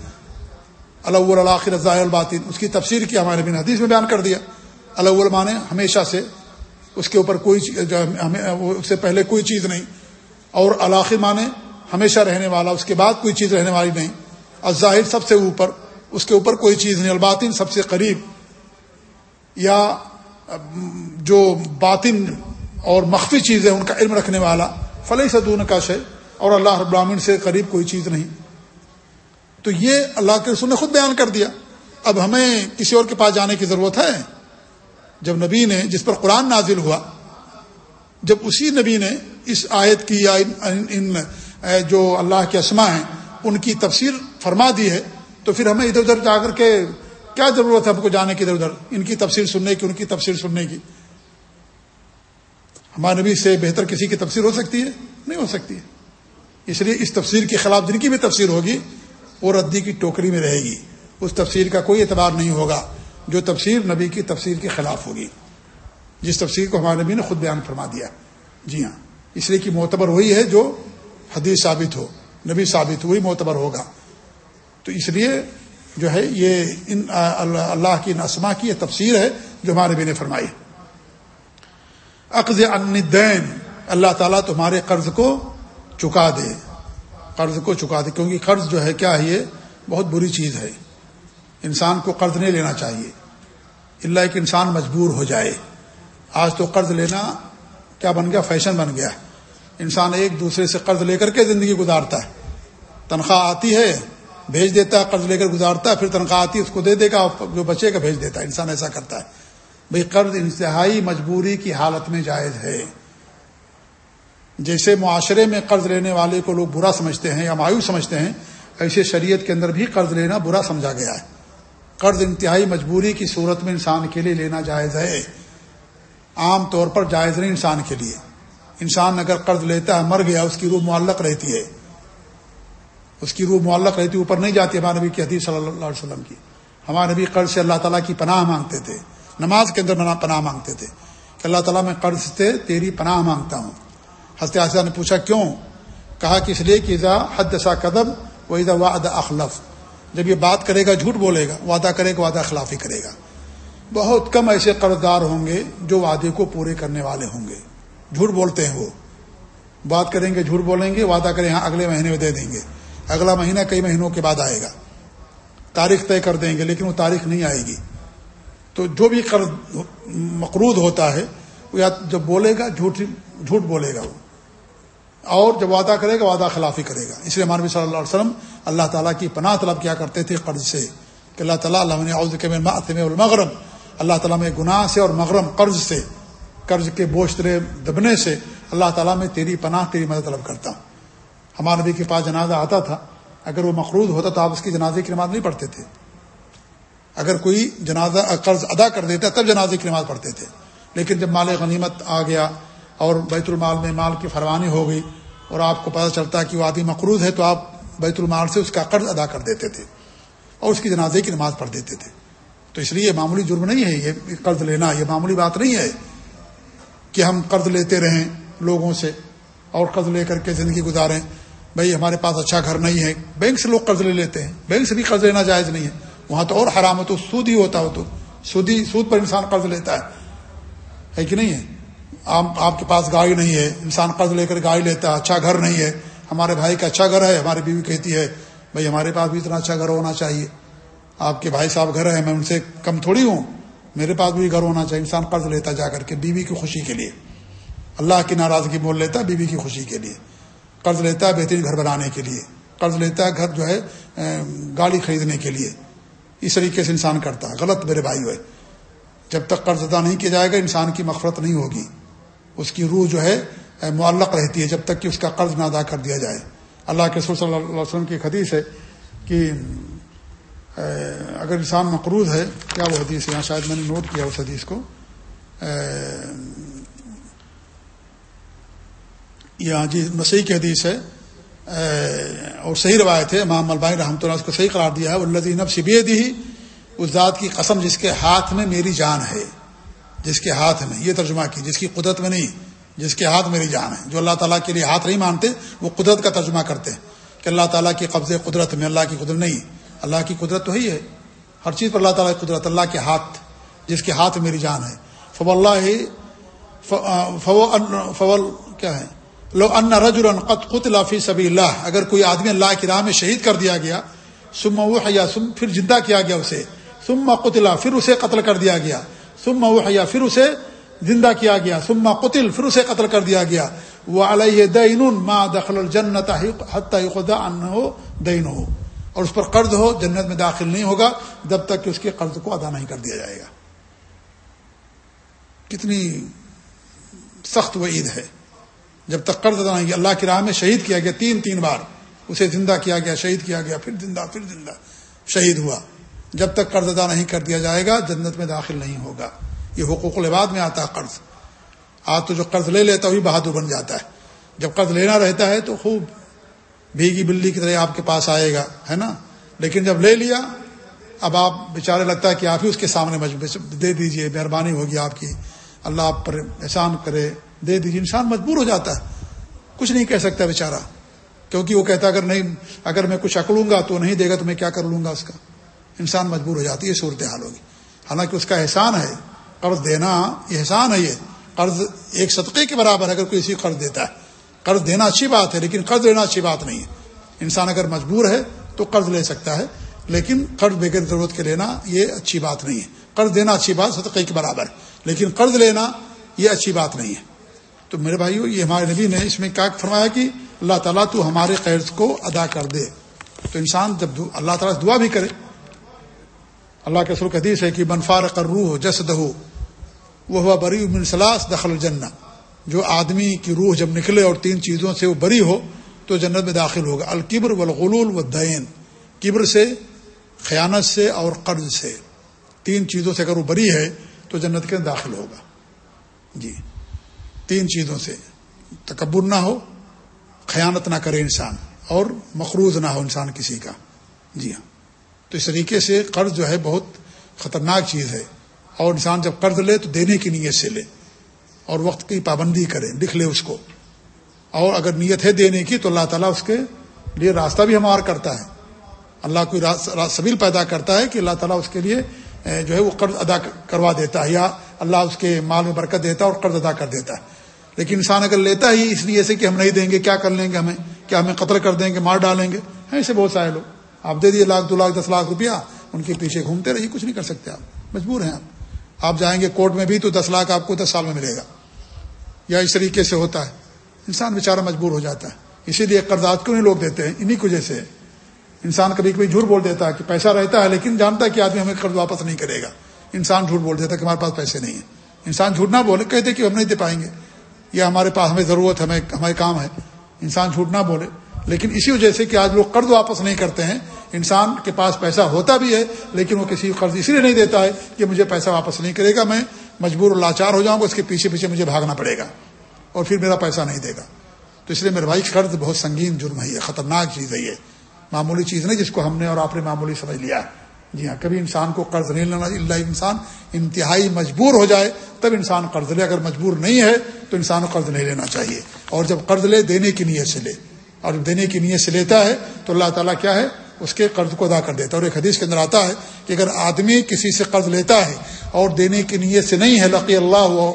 اللہ الآخر ظاہر الباطن۔ اس کی تفسیر کی ہمارے بن حدیث میں بیان کر دیا۔ اللہ مانے ہمیشہ سے، اس کے اوپر کوئی اس سے پہلے کوئی چیز نہیں۔ اور الآخر مانے ہمیشہ رہنے والا، اس کے بعد کوئی چیز رہنے والی نہیں۔ الظاہر سب سے اوپر اس کے اوپر کوئی چیز نہیں، الباطن سب سے قریب، یا جو باطن اور مخفی چیز ہے، ان کا علم رکھنے والا فلح صدون کا شے، اور اللہ رب العالمین سے قریب کوئی چیز نہیں۔ تو یہ اللہ کے رسول نے خود بیان کر دیا۔ اب ہمیں کسی اور کے پاس جانے کی ضرورت ہے۔ جب نبی نے، جس پر قرآن نازل ہوا، جب اسی نبی نے اس آیت کی، یا ان ان جو اللہ کے اسما ہیں، ان کی تفسیر فرما دی ہے تو پھر ہمیں ادھر ادھر جا کر کے کیا ضرورت ہے ہم کو جانے کی ادھر ادھر؟ ان کی تفسیر سننے کی، ان کی تفسیر سننے کی۔ ہمارے نبی سے بہتر کسی کی تفسیر ہو سکتی ہے؟ نہیں ہو سکتی ہے۔ اس لیے اس تفسیر کے خلاف جن کی بھی تفسیر ہوگی، وہ ردی کی ٹوکری میں رہے گی۔ اس تفسیر کا کوئی اعتبار نہیں ہوگا۔ جو تفسیر نبی کی تفسیر کے خلاف ہوگی۔ جس تفسیر کو ہمارے نبی نے خود بیان فرما دیا۔ جی ہاں۔ اس لیے کہ معتبر وہی ہے جو حدیث ثابت ہو۔ نبی ثابت وہی معتبر ہوگا۔ تو اس لیے جو ہے یہ ان اللہ کی نسما کی یہ تفسیر ہے جو ہمارے نبی نے فرمائی عقض دین اللہ تعالیٰ تمہارے قرض کو چکا دے۔ قرض کو چکا دے، کیونکہ قرض جو ہے، کیا ہے یہ؟ بہت بری چیز ہے۔ انسان کو قرض نہیں لینا چاہیے۔ اللہ ایک انسان مجبور ہو جائے۔ آج تو قرض لینا کیا بن گیا؟ فیشن بن گیا۔ انسان ایک دوسرے سے قرض لے کر کے زندگی گزارتا ہے۔ تنخواہ آتی ہے۔ بھیج دیتا ہے، قرض لے کر گزارتا ہے، پھر تنخواہ آتی ہے، اس کو دے دے گا، جو بچے کا بھیج دیتا ہے، انسان ایسا کرتا ہے۔ بھئی قرض انتہائی مجبوری کی حالت میں جائز ہے۔ جیسے معاشرے میں قرض لینے والے کو لوگ برا سمجھتے ہیں یا مایوس سمجھتے ہیں، ایسے شریعت کے اندر بھی قرض لینا برا سمجھا گیا ہے۔ قرض انتہائی مجبوری کی صورت میں انسان کے لیے لینا جائز ہے۔ عام طور پر جائز نہیں انسان کے لیے۔ انسان اگر قرض لیتا ہے، مر گیا، اس کی روح معلق رہتی ہے۔ اس کی روح معلق رہتی، اوپر نہیں جاتی ہمارے نبی کی حدیث صلی اللہ علیہ وسلم کی۔ ہمارے نبی قرض سے اللہ تعالیٰ کی پناہ مانگتے تھے۔ نماز کے اندر پناہ مانگتے تھے کہ اللہ تعالیٰ میں قرض سے تیری پناہ مانگتا ہوں۔ ہنستے آسا نے پوچھا، کیوں؟ کہا کہ اس لیے کہ اذا حد سا قدم و ادا واد اخلف۔ جب یہ بات کرے گا، جھوٹ بولے گا، وعدہ کرے گا، وعدہ خلافی کرے گا۔ بہت کم ایسے قرض دار ہوں گے جو وعدے کو پورے کرنے والے ہوں گے۔ جھوٹ بولتے ہیں وہ۔ بات کریں گے، جھوٹ بولیں گے، وعدہ کریں ہاں اگلے مہینے میں دے دیں گے۔ اگلا مہینہ کئی مہینوں کے بعد آئے گا۔ تاریخ طے کر دیں گے، لیکن وہ تاریخ نہیں آئے گی۔ تو جو بھی قرض مقروض ہوتا ہے، وہ یا جب بولے گا جھوٹ جھوٹ بولے گا وہ۔ اور جب وعدہ کرے گا، وعدہ خلافی کرے گا۔ اس لیے مانوی صلی اللہ علیہ وسلم اللہ تعالیٰ کی پناہ طلب کیا کرتے تھے قرض سے، کہ اللہ تعالیٰ اللہ کے المغرم اللہ تعالیٰ میں گناہ سے اور مغرم قرض سے، قرض کے بوشترے دبنے سے اللہ تعالیٰ میں تیری پناہ، تیری مدد طلب کرتا ہوں۔ ہمارے نبی کے پاس جنازہ آتا تھا، اگر وہ مقروض ہوتا تو آپ اس کی جنازے کی نماز نہیں پڑھتے تھے۔ اگر کوئی جنازہ قرض ادا کر دیتا تب جنازے کی نماز پڑھتے تھے۔ لیکن جب مال غنیمت آ گیا اور بیت المال میں مال کی فروانی ہو گئی اور آپ کو پتہ چلتا کہ وہ آدمی مقروض ہے تو آپ بیت المال سے اس کا قرض ادا کر دیتے تھے اور اس کی جنازے کی نماز پڑھ دیتے تھے۔ تو اس لیے یہ معمولی جرم نہیں ہے یہ قرض لینا، یہ معمولی بات نہیں ہے کہ ہم قرض لیتے رہیں لوگوں سے اور قرض لے کر کے زندگی گزاریں۔ بھائی ہمارے پاس اچھا گھر نہیں ہے، بینک سے لوگ قرض لے لیتے ہیں، بینک سے بھی قرض لینا جائز نہیں ہے۔ وہاں تو اور حرام ہے، تو سود ہی ہوتا ہو تو۔ سودی، سود پر انسان قرض لیتا ہے۔ ہے کہ نہیں ہے؟ آپ کے پاس گاڑی نہیں ہے، انسان قرض لے کر گاڑی لیتا ہے اچھا گھر نہیں ہے۔ ہمارے بھائی کا اچھا گھر ہے، ہماری بیوی کہتی ہے، بھائی ہمارے پاس بھی اتنا اچھا گھر ہونا چاہیے۔ آپ کے بھائی صاحب گھر ہے میں ان سے کم تھوڑی ہوں، میرے پاس بھی گھر ہونا چاہیے، انسان قرض لیتا جا کر کے بیوی کی خوشی کے لیے۔ اللہ کی ناراضگی بول لیتا بیوی کی خوشی کے لیے۔ قرض لیتا ہے بہترین گھر بنانے کے لیے۔ قرض لیتا ہے گھر جو ہے گاڑی خریدنے کے لیے۔ اس طریقے سے انسان کرتا ہے۔ غلط میرے بھائی ہوئے۔ جب تک قرض ادا نہیں کیا جائے گا، انسان کی مفرت نہیں ہوگی۔ اس کی روح جو ہے معلق رہتی ہے جب تک کہ اس کا قرض نہ ادا کر دیا جائے۔ اللہ کے صلی اللہ علیہ وسلم کی حدیث ہے کہ اگر انسان مقروض ہے، کیا وہ حدیث ہے؟ یہاں شاید میں نے نوٹ کیا اس حدیث کو۔ یہاں جی مسیح کی حدیث ہے اور صحیح روایت ہے، امام ملبائی رحمۃ اللہ اس کو صحیح قرار دیا ہے الزی نب شبی دی اس ذات کی قسم جس کے ہاتھ میں میری جان ہے، جس کے ہاتھ میں، یہ ترجمہ کی جس کی قدرت میں نہیں، جس کے ہاتھ میری جان ہے، جو اللہ تعالیٰ کے لیے ہاتھ نہیں مانتے، وہ قدرت کا ترجمہ کرتے ہیں، کہ اللہ تعالیٰ کی قبض قدرت میں، اللہ کی قدرت نہیں، اللہ کی قدرت تو ہی ہے، ہر چیز پر اللہ تعالیٰ کی قدرت، اللہ کے ہاتھ، جس کے ہاتھ میری جان ہے فو اللہ فو فول کیا ہے؟ لو ان رج القت قط لافی سبی اللہ اگر کوئی آدمی اللہ کی راہ میں شہید کر دیا گیا سما وہ حیا سم پھر زندہ کیا گیا اسے سما قطلا پھر اسے قتل کر دیا گیا سما وہ حیا پھر اسے زندہ کیا گیا سما قتل پھر اسے قتل کر دیا گیا وہ علیہ دین ما دخل الجنت حتى خدا ان ہو دین ہو اور اس پر قرض ہو، جنت میں داخل نہیں ہوگا، جب تک کہ اس کے قرض کو ادا نہیں کر دیا جائے گا۔ کتنی سخت و عید ہے۔ جب تک قرض ادا نہیں اللہ کی راہ میں شہید کیا گیا، تین تین بار۔ اسے زندہ کیا گیا، شہید کیا گیا، پھر زندہ پھر زندہ۔ شہید ہوا۔ جب تک قرض ادا نہیں کر دیا جائے گا، جنت میں داخل نہیں ہوگا۔ یہ حقوق العباد میں آتا ہے قرض۔ آج تو جو قرض لے لیتا وہی بہادر بن جاتا ہے۔ جب قرض لینا رہتا ہے، تو خوب بھیگی بلی کی طرح آپ کے پاس آئے گا، ہے نا؟ لیکن جب لے لیا، اب آپ بیچارے لگتا ہے کہ آپ ہی اس کے سامنے دے دیجیے، مہربانی ہوگی آپ کی۔ اللہ آپ پر احسان کرے۔ دے دیجیے انسان مجبور ہو جاتا ہے۔ کچھ نہیں کہہ سکتا بیچارہ۔ کیونکہ وہ کہتا اگر نہیں، اگر میں کچھ اکڑوں گا تو نہیں دے گا تو میں کیا کر لوں گا اس کا؟ انسان مجبور ہو جاتی ہے صورت حال ہوگی۔ حالانکہ اس کا احسان ہے، قرض دینا، یہ احسان ہے یہ۔ قرض ایک صدقے کے برابر اگر کوئی اسی قرض دیتا ہے۔ قرض دینا اچھی بات ہے، لیکن قرض لینا اچھی بات نہیں ہے۔ انسان اگر مجبور ہے تو قرض لے سکتا ہے، لیکن قرض بغیر ضرورت کے لینا یہ اچھی بات نہیں ہے۔ قرض دینا اچھی بات صدقے کے برابر ہے، لیکن قرض لینا یہ اچھی بات نہیں ہے۔ تو میرے بھائیو، یہ ہمارے نبی نے اس میں کیا فرمایا کہ اللہ تعالیٰ تو ہمارے قرض کو ادا کر دے۔ تو انسان جب اللہ تعالیٰ دعا بھی کرے۔ اللہ کے سرخ حدیث ہے کہ بنفار کر روح جسد ہو وہ ہوا بری منسلاس دخل جن جو آدمی کی روح جب نکلے اور تین چیزوں سے وہ بری ہو، تو جنت میں داخل ہوگا۔ القبر والغلول و قبر سے، خیانت سے اور قرض سے۔ تین چیزوں سے اگر وہ بری ہے، تو جنت کے داخل ہوگا۔ جی۔ تین چیزوں سے۔ تکبر نہ ہو، خیانت نہ کرے انسان، اور مقروض نہ ہو انسان کسی کا۔ جی ہاں۔ تو اس طریقے سے قرض جو ہے بہت خطرناک چیز ہے۔ اور انسان جب قرض لے تو دینے کی نیت سے لے، اور وقت کی پابندی کرے، لکھ لے اس کو۔ اور اگر نیت ہے دینے کی تو اللہ تعالیٰ اس کے لیے راستہ بھی ہموار کرتا ہے۔ اللہ کوئی سبیل پیدا کرتا ہے کہ اللہ تعالیٰ اس کے لیے جو ہے وہ قرض ادا کروا دیتا ہے، یا اللہ اس کے مال میں برکت دیتا ہے اور قرض ادا کر دیتا ہے۔ لیکن انسان اگر لیتا ہی اس لیے سے کہ ہم نہیں دیں گے، کیا کر لیں گے ہمیں؟ کیا ہمیں قتل کر دیں گے؟ مار ڈالیں گے؟ ایسے بہت سارے لوگ۔ آپ دے دیے لاکھ، دو لاکھ، دس لاکھ روپیہ، ان کے پیچھے گھومتے رہیے، کچھ نہیں کر سکتے آپ۔ مجبور ہیں آپ۔ آپ جائیں گے کورٹ میں بھی تو دس لاکھ آپ کو دس سال میں ملے گا۔ یا اس طریقے سے ہوتا ہے۔ انسان بیچارہ مجبور ہو جاتا ہے۔ اسی لیے قرضات کیوں نہیں لوگ دیتے ہیں؟ انہیں کی وجہ سے۔ انسان کبھی کبھی جھوٹ بول دیتا ہے کہ پیسہ رہتا ہے، لیکن جانتا ہے کہ آدمی ہمیں قرض واپس نہیں کرے گا۔ انسان جھوٹ بول دیتا ہے کہ ہمارے پاس پیسے نہیں ہیں۔ انسان جھوٹ نہ بولے، کہتے کہ ہم نہیں دے پائیں گے۔ یا ہمارے پاس ہمیں ضرورت ہمیں، ہمارے کام ہے۔ انسان جھوٹ نہ بولے۔ لیکن اسی وجہ سے کہ آج لوگ قرض واپس نہیں کرتے ہیں۔ انسان کے پاس پیسہ ہوتا بھی ہے، لیکن وہ کسی کو قرض اس لیے نہیں دیتا ہے کہ مجھے پیسہ واپس نہیں کرے گا، میں مجبور لاچار ہو جاؤں گا، اس کے پیچھے پیچھے مجھے بھاگنا پڑے گا اور پھر میرا پیسہ نہیں دے گا۔ تو اس لیے میرے بھائی قرض بہت سنگین جرم ہے خطرناک چیز ہے، یہ۔ معمولی چیز نہیں جس کو ہم نے اور آپ نے معمولی سمجھ لیا ہے۔ جی ہاں کبھی انسان کو قرض نہیں لینا اللہ انسان انتہائی مجبور ہو جائے، تب انسان قرض لے، اگر مجبور نہیں ہے تو انسان کو قرض نہیں لینا چاہیے۔ اور جب قرض لے، دینے کی نیت سے لے۔ اور جب دینے کی نیت سے لیتا ہے تو اللہ تعالیٰ کیا ہے؟ اس کے قرض کو ادا کر دیتا ہے۔ اور ایک حدیث کے اندر آتا ہے کہ اگر آدمی کسی سے قرض لیتا ہے اور دینے کی نیت سے نہیں ہے، لقی اللہ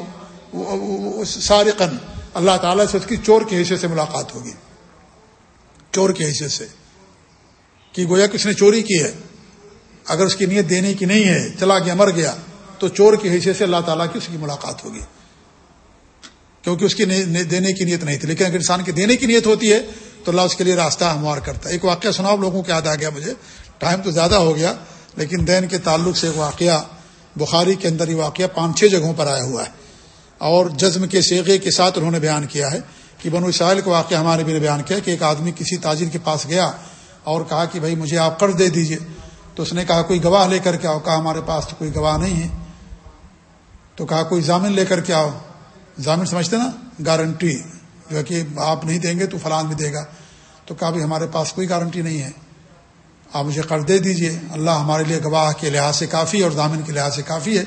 سارقن اللہ تعالیٰ سے اس کی چور کی حیثیت سے ملاقات ہوگی۔ چور کی حیثیت سے۔ کہ گویا کس نے چوری کی ہے؟ اگر اس کی نیت دینے کی نہیں ہے، چلا گیا، مر گیا، تو چور کی حیثیت سے اللہ تعالیٰ کی اس کی ملاقات ہوگی۔ کیونکہ اس کی دینے کی نیت نہیں تھی، لیکن اگر انسان کی دینے کی نیت ہوتی ہے، تو اللہ اس کے لیے راستہ ہموار کرتا ہے۔ ایک واقعہ سناؤ، لوگوں کے یاد آ گیا مجھے۔ ٹائم تو زیادہ ہو گیا، لیکن دین کے تعلق سے ایک واقعہ، بخاری کے اندر یہ واقعہ پانچ چھ جگہوں پر آیا ہوا ہے۔ اور جزم کے سیغے کے ساتھ انہوں نے بیان کیا ہے کہ بنو اسرائیل کا واقعہ ہمارے بھی نے بیان کیا کہ ایک آدمی کسی تاجر کے پاس گیا اور کہا کہ بھائی مجھے آپ قرض دے دیجیے۔ تو اس نے کہا، کوئی گواہ لے کر کے آؤ. کہا، ہمارے پاس تو کوئی گواہ نہیں ہے. تو کہا، کوئی ضامن لے کر کے آؤ. ضامن سمجھتے نا؟ گارنٹی جو ہے کہ آپ نہیں دیں گے تو فلان بھی دے گا۔ تو کہا بھی ہمارے پاس کوئی گارنٹی نہیں ہے۔ آپ مجھے قرض دے دیجیے۔ اللہ ہمارے لیے گواہ کے لحاظ سے کافی اور ضامن کے لحاظ سے کافی ہے۔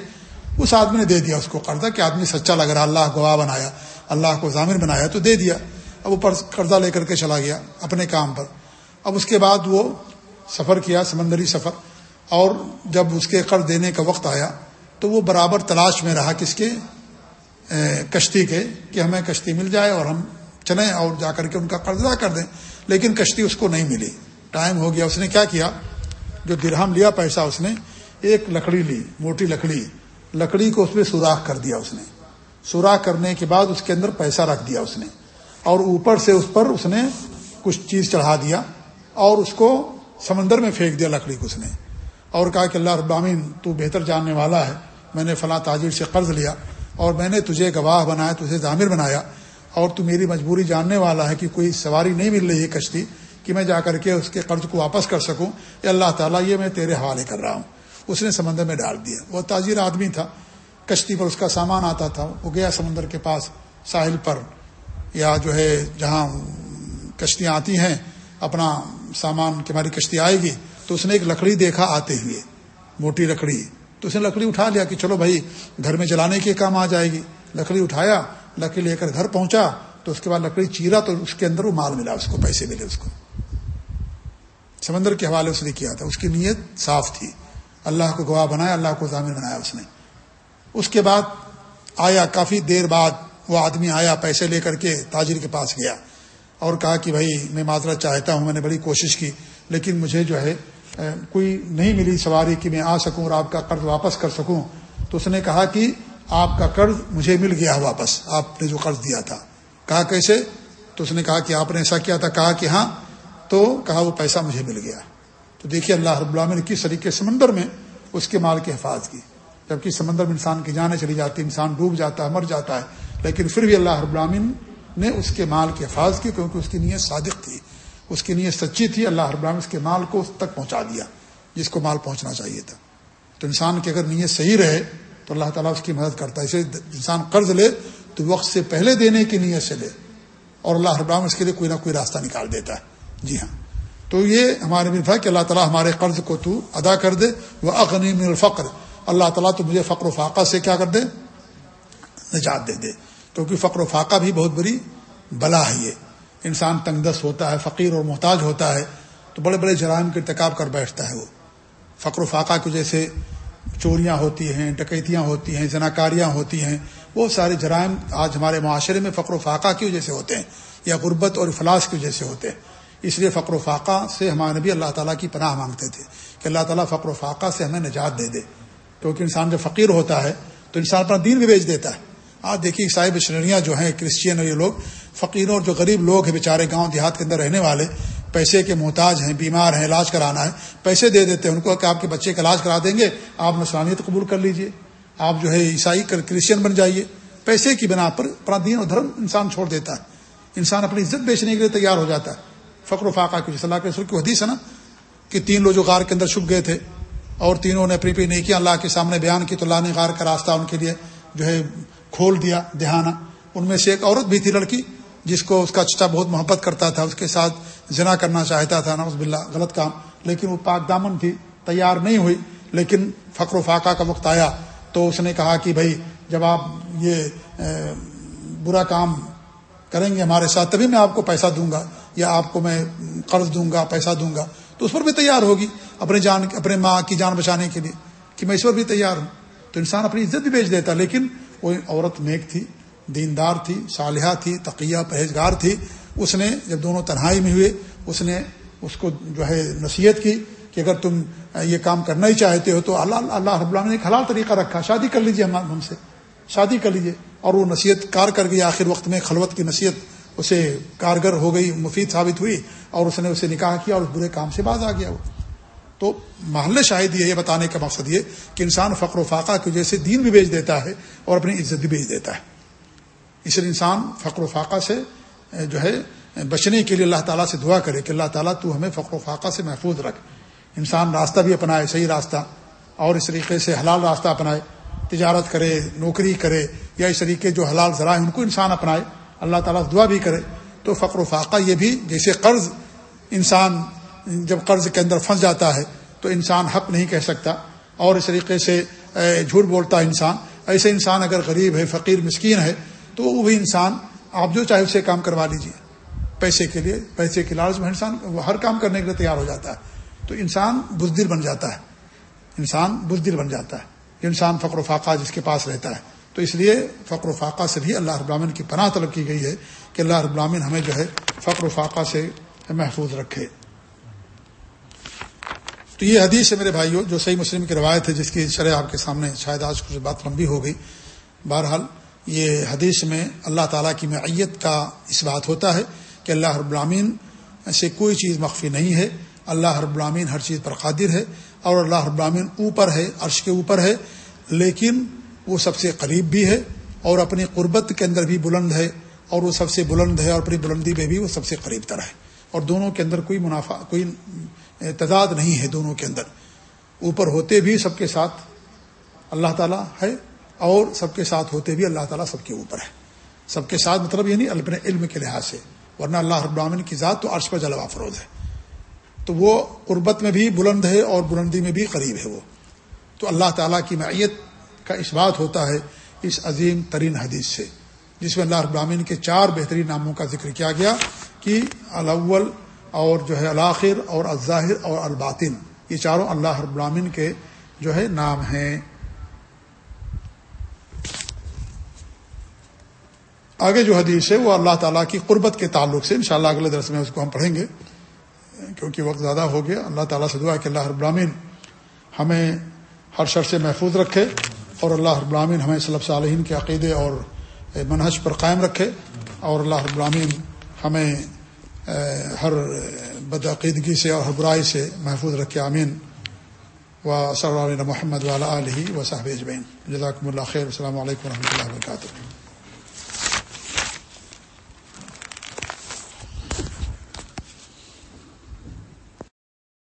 اس آدمی نے دے دیا اس کو قرضہ کہ آدمی سچا لگ رہا اللہ گواہ بنایا۔ اللہ کو ضامن بنایا تو دے دیا۔ اب وہ قرضہ لے کر کے چلا گیا اپنے کام پر۔ اب اس کے بعد وہ سفر کیا، سمندری سفر، اور جب اس کے قرض دینے کا وقت آیا تو وہ برابر تلاش میں رہا کس کے کشتی کے، کہ ہمیں کشتی مل جائے اور ہم چلیں اور جا کر کے ان کا قرض ادا کر دیں۔ لیکن کشتی اس کو نہیں ملی۔ ٹائم ہو گیا، اس نے کیا کیا؟ جو درہم لیا پیسہ اس نے، ایک لکڑی لی، موٹی لکڑی لکڑی کو اس میں سوراخ کر دیا اس نے۔ سوراخ کرنے کے بعد اس کے اندر پیسہ رکھ دیا اس نے۔ اور اوپر سے اس پر اس نے کچھ چیز چڑھا دیا اور اس کو سمندر میں پھینک دیا لکڑی کو اس نے۔ اور کہا کہ اللہ ابامین تو بہتر جاننے والا ہے۔ میں نے فلاں تاجر سے قرض لیا اور میں نے تجھے گواہ بنایا، تجھے ضامر بنایا۔ اور تو میری مجبوری جاننے والا ہے کہ کوئی سواری نہیں مل رہی ہے کشتی کہ میں جا کر کے اس کے قرض کو واپس کر سکوں۔ یا اللہ تعالیٰ، یہ میں تیرے حوالے کر رہا ہوں۔ اس نے سمندر میں ڈال دیا۔ وہ تاجر آدمی تھا۔ کشتی پر اس کا سامان آتا تھا۔ وہ گیا سمندر کے پاس ساحل پر۔ یا جو ہے، جہاں کشتیاں آتی ہیں، اپنا سامان کہ ہماری کشتی آئے گی تو اس نے ایک لکڑی دیکھا آتے ہوئے، موٹی لکڑی۔ تو اس نے لکڑی اٹھا لیا کہ چلو بھائی، گھر میں جلانے کے کام آ جائے گی۔ لکڑی اٹھایا، لکڑی لے کر گھر پہنچا، تو اس کے بعد لکڑی چیرا تو اس کے اندر وہ مال ملا، اس کو، پیسے ملے اس کو۔ سمندر کے حوالے اس نے کیا تھا، اس کی نیت صاف تھی۔ اللہ کو گواہ بنایا، اللہ کو ضامن بنایا اس نے۔ اس کے بعد آیا، کافی دیر بعد وہ آدمی آیا، پیسے لے کر کے تاجر کے پاس گیا۔ اور کہا کہ بھائی میں معذرت چاہتا ہوں، میں نے بڑی کوشش کی، لیکن مجھے جو ہے کوئی نہیں ملی سواری کہ میں آ سکوں اور آپ کا قرض واپس کر سکوں۔ تو اس نے کہا کہ آپ کا قرض مجھے مل گیا واپس، آپ نے جو قرض دیا تھا۔ کہا کیسے؟ تو اس نے کہا کہ آپ نے ایسا کیا تھا، کہا کہ ہاں تو کہا وہ پیسہ مجھے مل گیا۔ تو دیکھیے اللہ رب اللہ نے کس طریقے سمندر میں اس کے مال کی حفاظ کی۔ جبکہ سمندر میں انسان کی جانیں چلی جاتی، انسان ڈوب جاتا ہے مر جاتا ہے، لیکن پھر بھی اللہ رب العالمین نے اس کے مال کی حفاظ کی کیونکہ اس کی نیت صادق تھی۔ اس کی نیت سچی تھی، اللہ رب العالمین اس کے مال کو اس تک پہنچا دیا، جس کو مال پہنچنا چاہیے تھا۔ تو انسان کی اگر نیت صحیح رہے تو اللہ تعالیٰ اس کی مدد کرتا ہے۔ اسے انسان قرض لے تو وقت سے پہلے دینے کی نیت سے لے۔ اور اللہ رب العالمین اس کے لیے کوئی نہ کوئی راستہ نکال دیتا ہے۔ جی ہاں۔ تو یہ ہمارے بھی تھا کہ اللہ تعالیٰ ہمارے قرض کو تو ادا کر دے۔ وہ اغنی من الفقر۔ اللہ تعالیٰ تو مجھے فقر و فاقہ سے کیا کر دے؟ نجات دے دے۔ کیونکہ فقر و فاقہ بھی بہت بڑی بلا ہے یہ۔ انسان تنگ دست ہوتا ہے، فقیر اور محتاج ہوتا ہے، تو بڑے بڑے جرائم کے ارتکاب کر بیٹھتا ہے وہ۔ فقر و فاقہ کی وجہ سے چوریاں ہوتی ہیں، ڈکیتیاں ہوتی ہیں، زناکاریاں ہوتی ہیں۔ وہ سارے جرائم آج ہمارے معاشرے میں فقر و فاقہ کی وجہ سے ہوتے ہیں، یا غربت اور افلاس کی وجہ سے ہوتے ہیں۔ اس لیے فقر و فاقہ سے ہمارے نبی اللہ تعالیٰ کی پناہ مانگتے تھے کہ اللہ تعالیٰ فقر و فاقہ سے ہمیں نجات دے دے۔ کیونکہ انسان جب فقیر ہوتا ہے تو انسان اپنا دین بھی بیچ دیتا ہے۔ آج دیکھیے عیسائی مشنریاں جو ہیں، کرسچین اور یہ لوگ فقیروں اور جو غریب لوگ ہیں بیچارے گاؤں دیہات کے اندر رہنے والے، پیسے کے محتاج ہیں، بیمار ہیں، علاج کرانا ہے، پیسے دے دیتے ہیں، ان کو کہ آپ کے بچے کا علاج کرا دیں گے، آپ نسلانیت قبول کر لیجیے، آپ جو ہے عیسائی کرسچین بن جائیے۔ پیسے کی بنا پر اپنا دین اور دھرم انسان چھوڑ دیتا ہے۔ انسان اپنی عزت بیچنے کے لیے تیار ہو جاتا ہے۔ فقر و فاقہ کی صلاح کے رسول کی حدیث ہے نا کہ تین لوگ جو غار کے اندر چھپ گئے تھے، اور تینوں نے اپنی اپنی نہیں کیا اللہ کے سامنے بیان کی تو اللہ نے غار کا راستہ ان کے لیے جو ہے کھول دیا دہانا ان میں سے ایک عورت بھی تھی، لڑکی، جس کو اس کا چچا بہت محبت کرتا تھا، اس کے ساتھ جنا کرنا چاہتا تھا نوز باللہ، غلط کام۔ لیکن وہ پاک دامن تھی، تیار نہیں ہوئی، لیکن فقر و فاقہ کا وقت آیا۔ تو اس نے کہا کہ بھائی، جب آپ یہ برا کام کریں گے ہمارے ساتھ، تبھی میں آپ کو پیسہ دوں گا، یا آپ کو میں قرض دوں گا، پیسہ دوں گا۔ تو اس پر بھی تیار ہوگی، اپنے جان، اپنے ماں کی جان بچانے کے لیے، کہ میں اس پر بھی تیار ہوں۔ تو انسان اپنی عزت بھی بیچ دیتا، لیکن وہ عورت نیک تھی، دیندار تھی، صالحہ تھی، تقیہ، پرہیزگار تھی، اس نے جب دونوں تنہائی میں ہوئے، اس نے اس کو جو ہے نصیحت کی کہ اگر تم یہ کام کرنا ہی چاہتے ہو تو اللہ اللہ رب اللہ نے ایک حلال طریقہ رکھا، شادی کر لیجیے ہم سے، شادی کر لیجیے اور وہ نصیحت کار کر گئی، آخر وقت میں خلوت کی نصیحت اسے کارگر ہو گئی، مفید ثابت ہوئی اور اس نے اسے نکاح کیا اور اس برے کام سے باز آ گیا وہ۔ تو محل شاہد یہ بتانے کا مقصد یہ کہ انسان فقر و فاقہ کی وجہ سے دین بھی بیچ دیتا ہے اور اپنی عزت بھی بیچ دیتا ہے۔ اس لیے انسان فقر و فاقہ سے جو ہے، بچنے کے لیے اللہ تعالیٰ سے دعا کرے کہ اللہ تعالیٰ تو ہمیں فقر و فاقہ سے محفوظ رکھ۔ انسان راستہ بھی اپنائے، صحیح راستہ، اور اس طریقے سے حلال راستہ اپنائے، تجارت کرے، نوکری کرے، یا اس طریقے جو حلال ذرائع ان کو انسان اپنائے، اللہ تعالیٰ سے دعا بھی کرے۔ تو فقر و فاقہ یہ بھی جیسے قرض انسان جب قرض کے اندر پھنس جاتا ہے تو انسان حق نہیں کہہ سکتا اور اس طریقے سے جھوٹ بولتا ہے انسان۔ ایسے انسان اگر غریب ہے، فقیر، مسکین ہے، تو وہ بھی انسان، آپ جو چاہے اسے کام کروا لیجیے پیسے کے لیے، پیسے کے لالچ میں انسان ہر کام کرنے کے لیے تیار ہو جاتا ہے۔ تو انسان بزدل بن جاتا ہے۔ انسان بزدل بن جاتا ہے۔ انسان فقر و فاقہ جس کے پاس رہتا ہے۔ تو اس لیے فقر و فاقہ سے بھی اللہ ابراہین کی پناہ طلب کی گئی ہے کہ اللہ ابراہین ہمیں جو ہے فقر و فاقہ سے محفوظ رکھے۔ تو یہ حدیث ہے میرے بھائیوں، جو صحیح مسلم کی روایت ہے، جس کی شرح آپ کے سامنے شاید آج کچھ بات لمبی ہو گئی۔ بہرحال، یہ حدیث میں اللہ تعالیٰ کی معیت کا اس بات ہوتا ہے کہ اللہ رب العامین سے کوئی چیز مخفی نہیں ہے۔ اللہ رب العامین ہر چیز پر قادر ہے اور اللہ رب العامین اوپر ہے، عرش کے اوپر ہے، لیکن وہ سب سے قریب بھی ہے اور اپنی قربت کے اندر بھی بلند ہے اور وہ سب سے بلند ہے اور اپنی بلندی میں بھی وہ سب سے قریب تر ہے۔ اور دونوں کے اندر کوئی منافع، کوئی تضاد نہیں ہے دونوں کے اندر۔ اوپر ہوتے بھی سب کے ساتھ اللہ تعالیٰ ہے اور سب کے ساتھ ہوتے بھی اللہ تعالیٰ سب کے اوپر ہے۔ سب کے ساتھ مطلب یہ نہیں اپنے علم کے لحاظ سے۔ ورنہ اللہ رب العالمین کی ذات تو عرش پر جلوہ افروز ہے۔ تو وہ قربت میں بھی بلند ہے اور بلندی میں بھی قریب ہے وہ۔ تو اللہ تعالیٰ کی معیت کا اس بات ہوتا ہے اس عظیم ترین حدیث سے، جس میں اللہ رب العالمین کے چار بہترین ناموں کا ذکر کیا گیا کہ الاول اور جو ہے الآخر اور الظاہر اور الباطن، یہ چاروں اللہ رب العالمین کے جو ہے نام ہیں۔ آگے جو حدیث ہے، وہ اللہ تعالیٰ کی قربت کے تعلق سے، انشاءاللہ اگلے درس میں اس کو ہم پڑھیں گے، کیونکہ وقت زیادہ ہو گیا۔ اللہ تعالیٰ سے دعا کہ اللہ رب العالمین ہمیں ہر شر سے محفوظ رکھے اور اللہ رب العالمین ہمیں صلب صالحین کے عقیدے اور منحج پر قائم رکھے اور اللہ رب العالمین ہمیں ہر بدعقیدگی سے اور ہر برائی سے محفوظ رکھے امین و صلی اللہ محمد والا علیہ و صاحب اجبین جزاکم اللہ خیر، السلام علیکم و رحمۃ اللہ وبرکاتہ۔